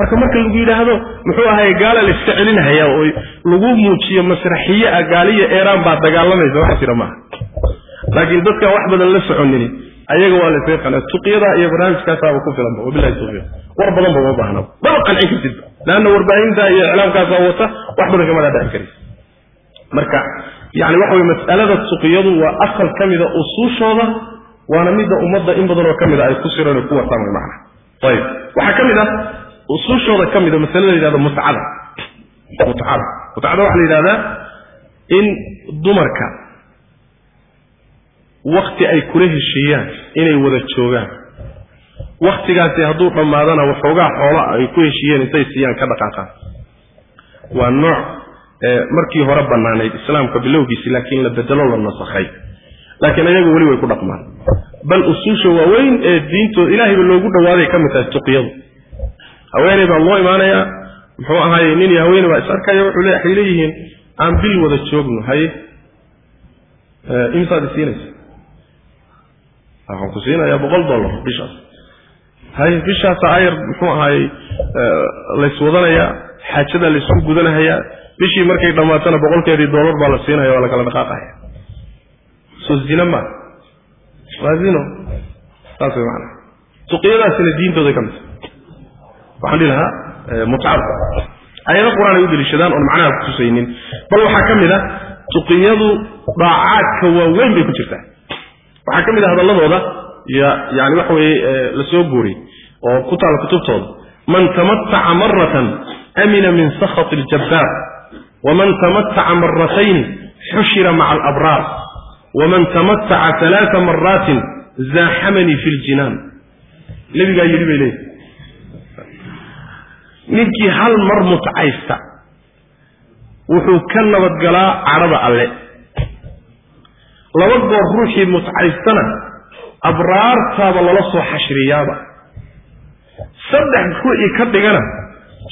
[SPEAKER 1] marka marka lagu yidhaahdo muxuu ahay gaala la iska celinhayaa oo lagu muujiyo masraxiye ah gaaliya eeraan baa dagaalamaysa waxa jira maaha. Laakiin dadkaan wax badan la soconini ayaga waa la isaga qanaa tuqyada iyo barnaamijkaasaaba ku filanba wabilahi tawfiiq. War badan ba uma baahna. Maba qancin kartidba leanna warbaahinta iyo iclaamkaasaa wata wax badan kama dhaadhaci karaysa marka yani waxa weye mas'alada tuqyadu waa asal ka mida usuushooda waana midda ummadda in badanoo ka mida ay ku sireen oo ku wataan way macna. Ayib. Waxaa ka mid ah usuushooda ka mida masale la yidhahdo mutcada mutcada mutcada waxaa la yidhahdaa in dumarka wakti ay kula heshiiyaan inay wada joogaan. Waktigaasi hadduu dhammaadana waxoogaa xoola ay ku heshiiyeen intay siiyaan ka dhaqaaqaan waa nooc markii hore bannaanayd islaamka bilowgiisi laakiin la bedelo la nasakhay. Laakiin ayagu weli way ku dhaqmaan. Bal usuusha waaweyn ee diintooda ilaahayba loogu dhawaaday ka mid tahay tuqyadu haweeney baa loo imaanayaa muxuu ahaaye nin iyo haweeney baa is arkaya wuxuu le waxay leeyihiin aan bil wada joogno haye. Imsaad isiinaysa waxaan ku siinayaa boqol dollar bishaas. Haye bishaasa ayar muxuu ahaayey layswadanayaa xaajadaa laysku gudanahayaa bishii markay dhammaatana boqolkeedii dollar baa la siinaya waa la kala dhaqaaqaya. Soo zina maa waa zino. Saas way maanaa tuqyadaasina diintooday ka midta waxaan dhihi lahaa mutcada ayado qur'aan ay u deliishadaan oon macnaha kutusaynin bal waxaa ka mid a tuqiyadu daacaadka waaweyn bay ku jirtaa waxaa ka mid a hadalladooda yani waxa weeye la guuriyey oo ku taala kutubtooda. Man tamataca maratan amina min sakhat اljabbaar waman tamataca maratayni xushira maca alabraar waman tamataca alaaa maraatin zaaxamanii fi ljinaan nebigaa yidhi bay leeyihi ninkii hal mar mutcaysta wuxuu ka nabadgalaa cadhada alle laba goor ruuxii mutcaystana abraartaaba lala soo xashriyaaba. Saddex ruuxii ka dhigana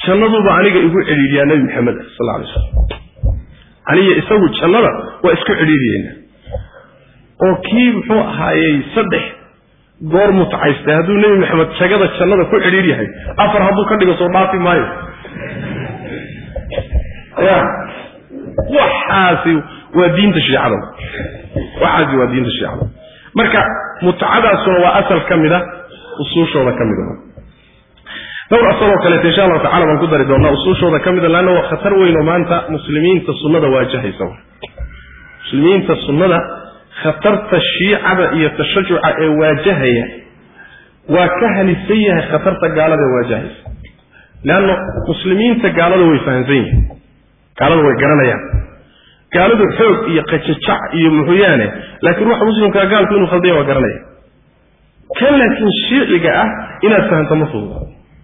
[SPEAKER 1] jannaduba aniga igu cidhiidhiyaa nebi maxamed sal alay slam aniga isagu jannada waa isku cidhiidhiyeyna oo kii muxuu ahaayey saddex goor mutcaystay hadduu nebi maxamed jagada jannada ku cidhiir yahay afar hadduu ka dhigo soo dhaafi maayo. Ya waxaasi waa diinta shiicada waxaasi waa diinta shiicada marka mutcadaasuna waa asal ka mid a usuushooda ka mid a dhowr asaloo kaleeto insha allahu tacala baan ku dari doonaa usuushooda ka mida leanna waa khatar weyn oo maanta muslimiinta sunnada waajahaysa muslimiinta sunnada khatarta shiicada iyo tashajuca ee waajahaya waa ka halisan yahay khatarta gaalada ee waajahaysa. Leanna muslimiinta gaalada way fahamsan yihiin. Gaalada way garanayaan gaaladu xoog iyo qajajac iyo muxuyaane laakiin ruuxa muslimkaa gaalku inuu khaldaya waa garanaya. Kan laakiin shiiciga ah inaad fahamta ma fududa.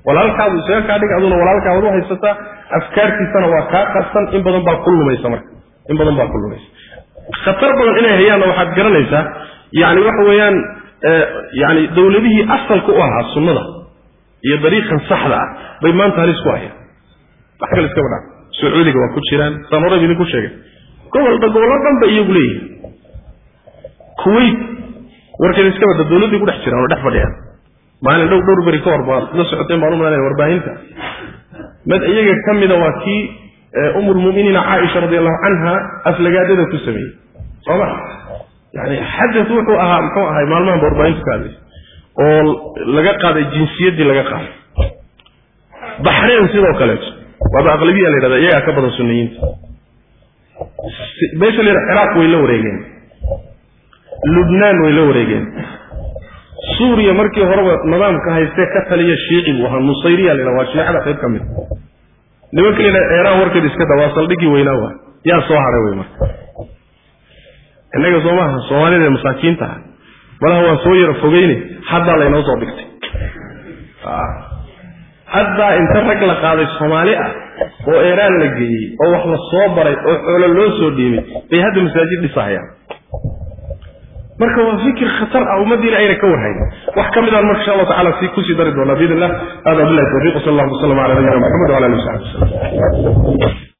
[SPEAKER 1] Walaalkaadu isaga kaa dhig aduna walaalkaabad u haysataa afkaartiisana waa kaa qarsan in badan baa ku lumaysa marka. In badan baa ku lumaysa. Khatar badan inay hayaanna waxaad garanaysaa yani waxa weeyaan yani dowladihii asalka u ahaa sunnada iyo dariiqan saxda ah bay maanta halis ku hayaan. Wax kale iska badhaa sacuudiga waa ku jiraan. Saan horayb idinku sheegay gobolba gobollo dhan ba iyagu leeyihiin kuwait warkeeda iska badda dowladdii ku dhex jiraan oo dhex fadhiyaan maalin dhow dhowr beri ka hor baad la socoteen baan u malanaya warbaahinta. Mid iyaga ka mida waa kii umulmuminiina caaisha radi allahu canha aflagaadada ku sameeyey. Sooma yani xadad wuxuu ahaa muxuu ahay maalmahan ba warbaahintu ka hadlaysa oo laga qaaday jinsiyaddii laga qaaday. Baxreen sidoo kaleeto. Waaba aqlabiya la yidhahda iyagaa ka badan suniyiinta meesha la yidhaha ciraaq way la wareegeen. Lubnaan way la wareegeen. Suuriya markii horeba nidaamka haystee ka taliya shiici buu ahaa nusayriya la yidhaha waa shiicada qayb ka mid nimanka la yidhaha eeraan warkeed iska da waa saldhiggii weynaa waa. Yaa soo haray wey marka innaga soo soomaalida masaakiinta ah. Malaha waan soo yara fogeyne haddaa laynoo soo dhigtay. Haddaa inta rag la qaaday soomaali ah oo eeraan la geeyey oo wax la soo baray oo xoolo loo soo dhiibay bay hadda masaajid dhisahayaan marka waa fikir khatar ah ummadiina ayna ka warhayn. Wax ka midaan marka insha allahu tacala si ku sii dari doonaa biidn illah hada billahi tawfiq sal allahu wasalam ala nabiyina maxamed wala alihi wasaxbi wasalam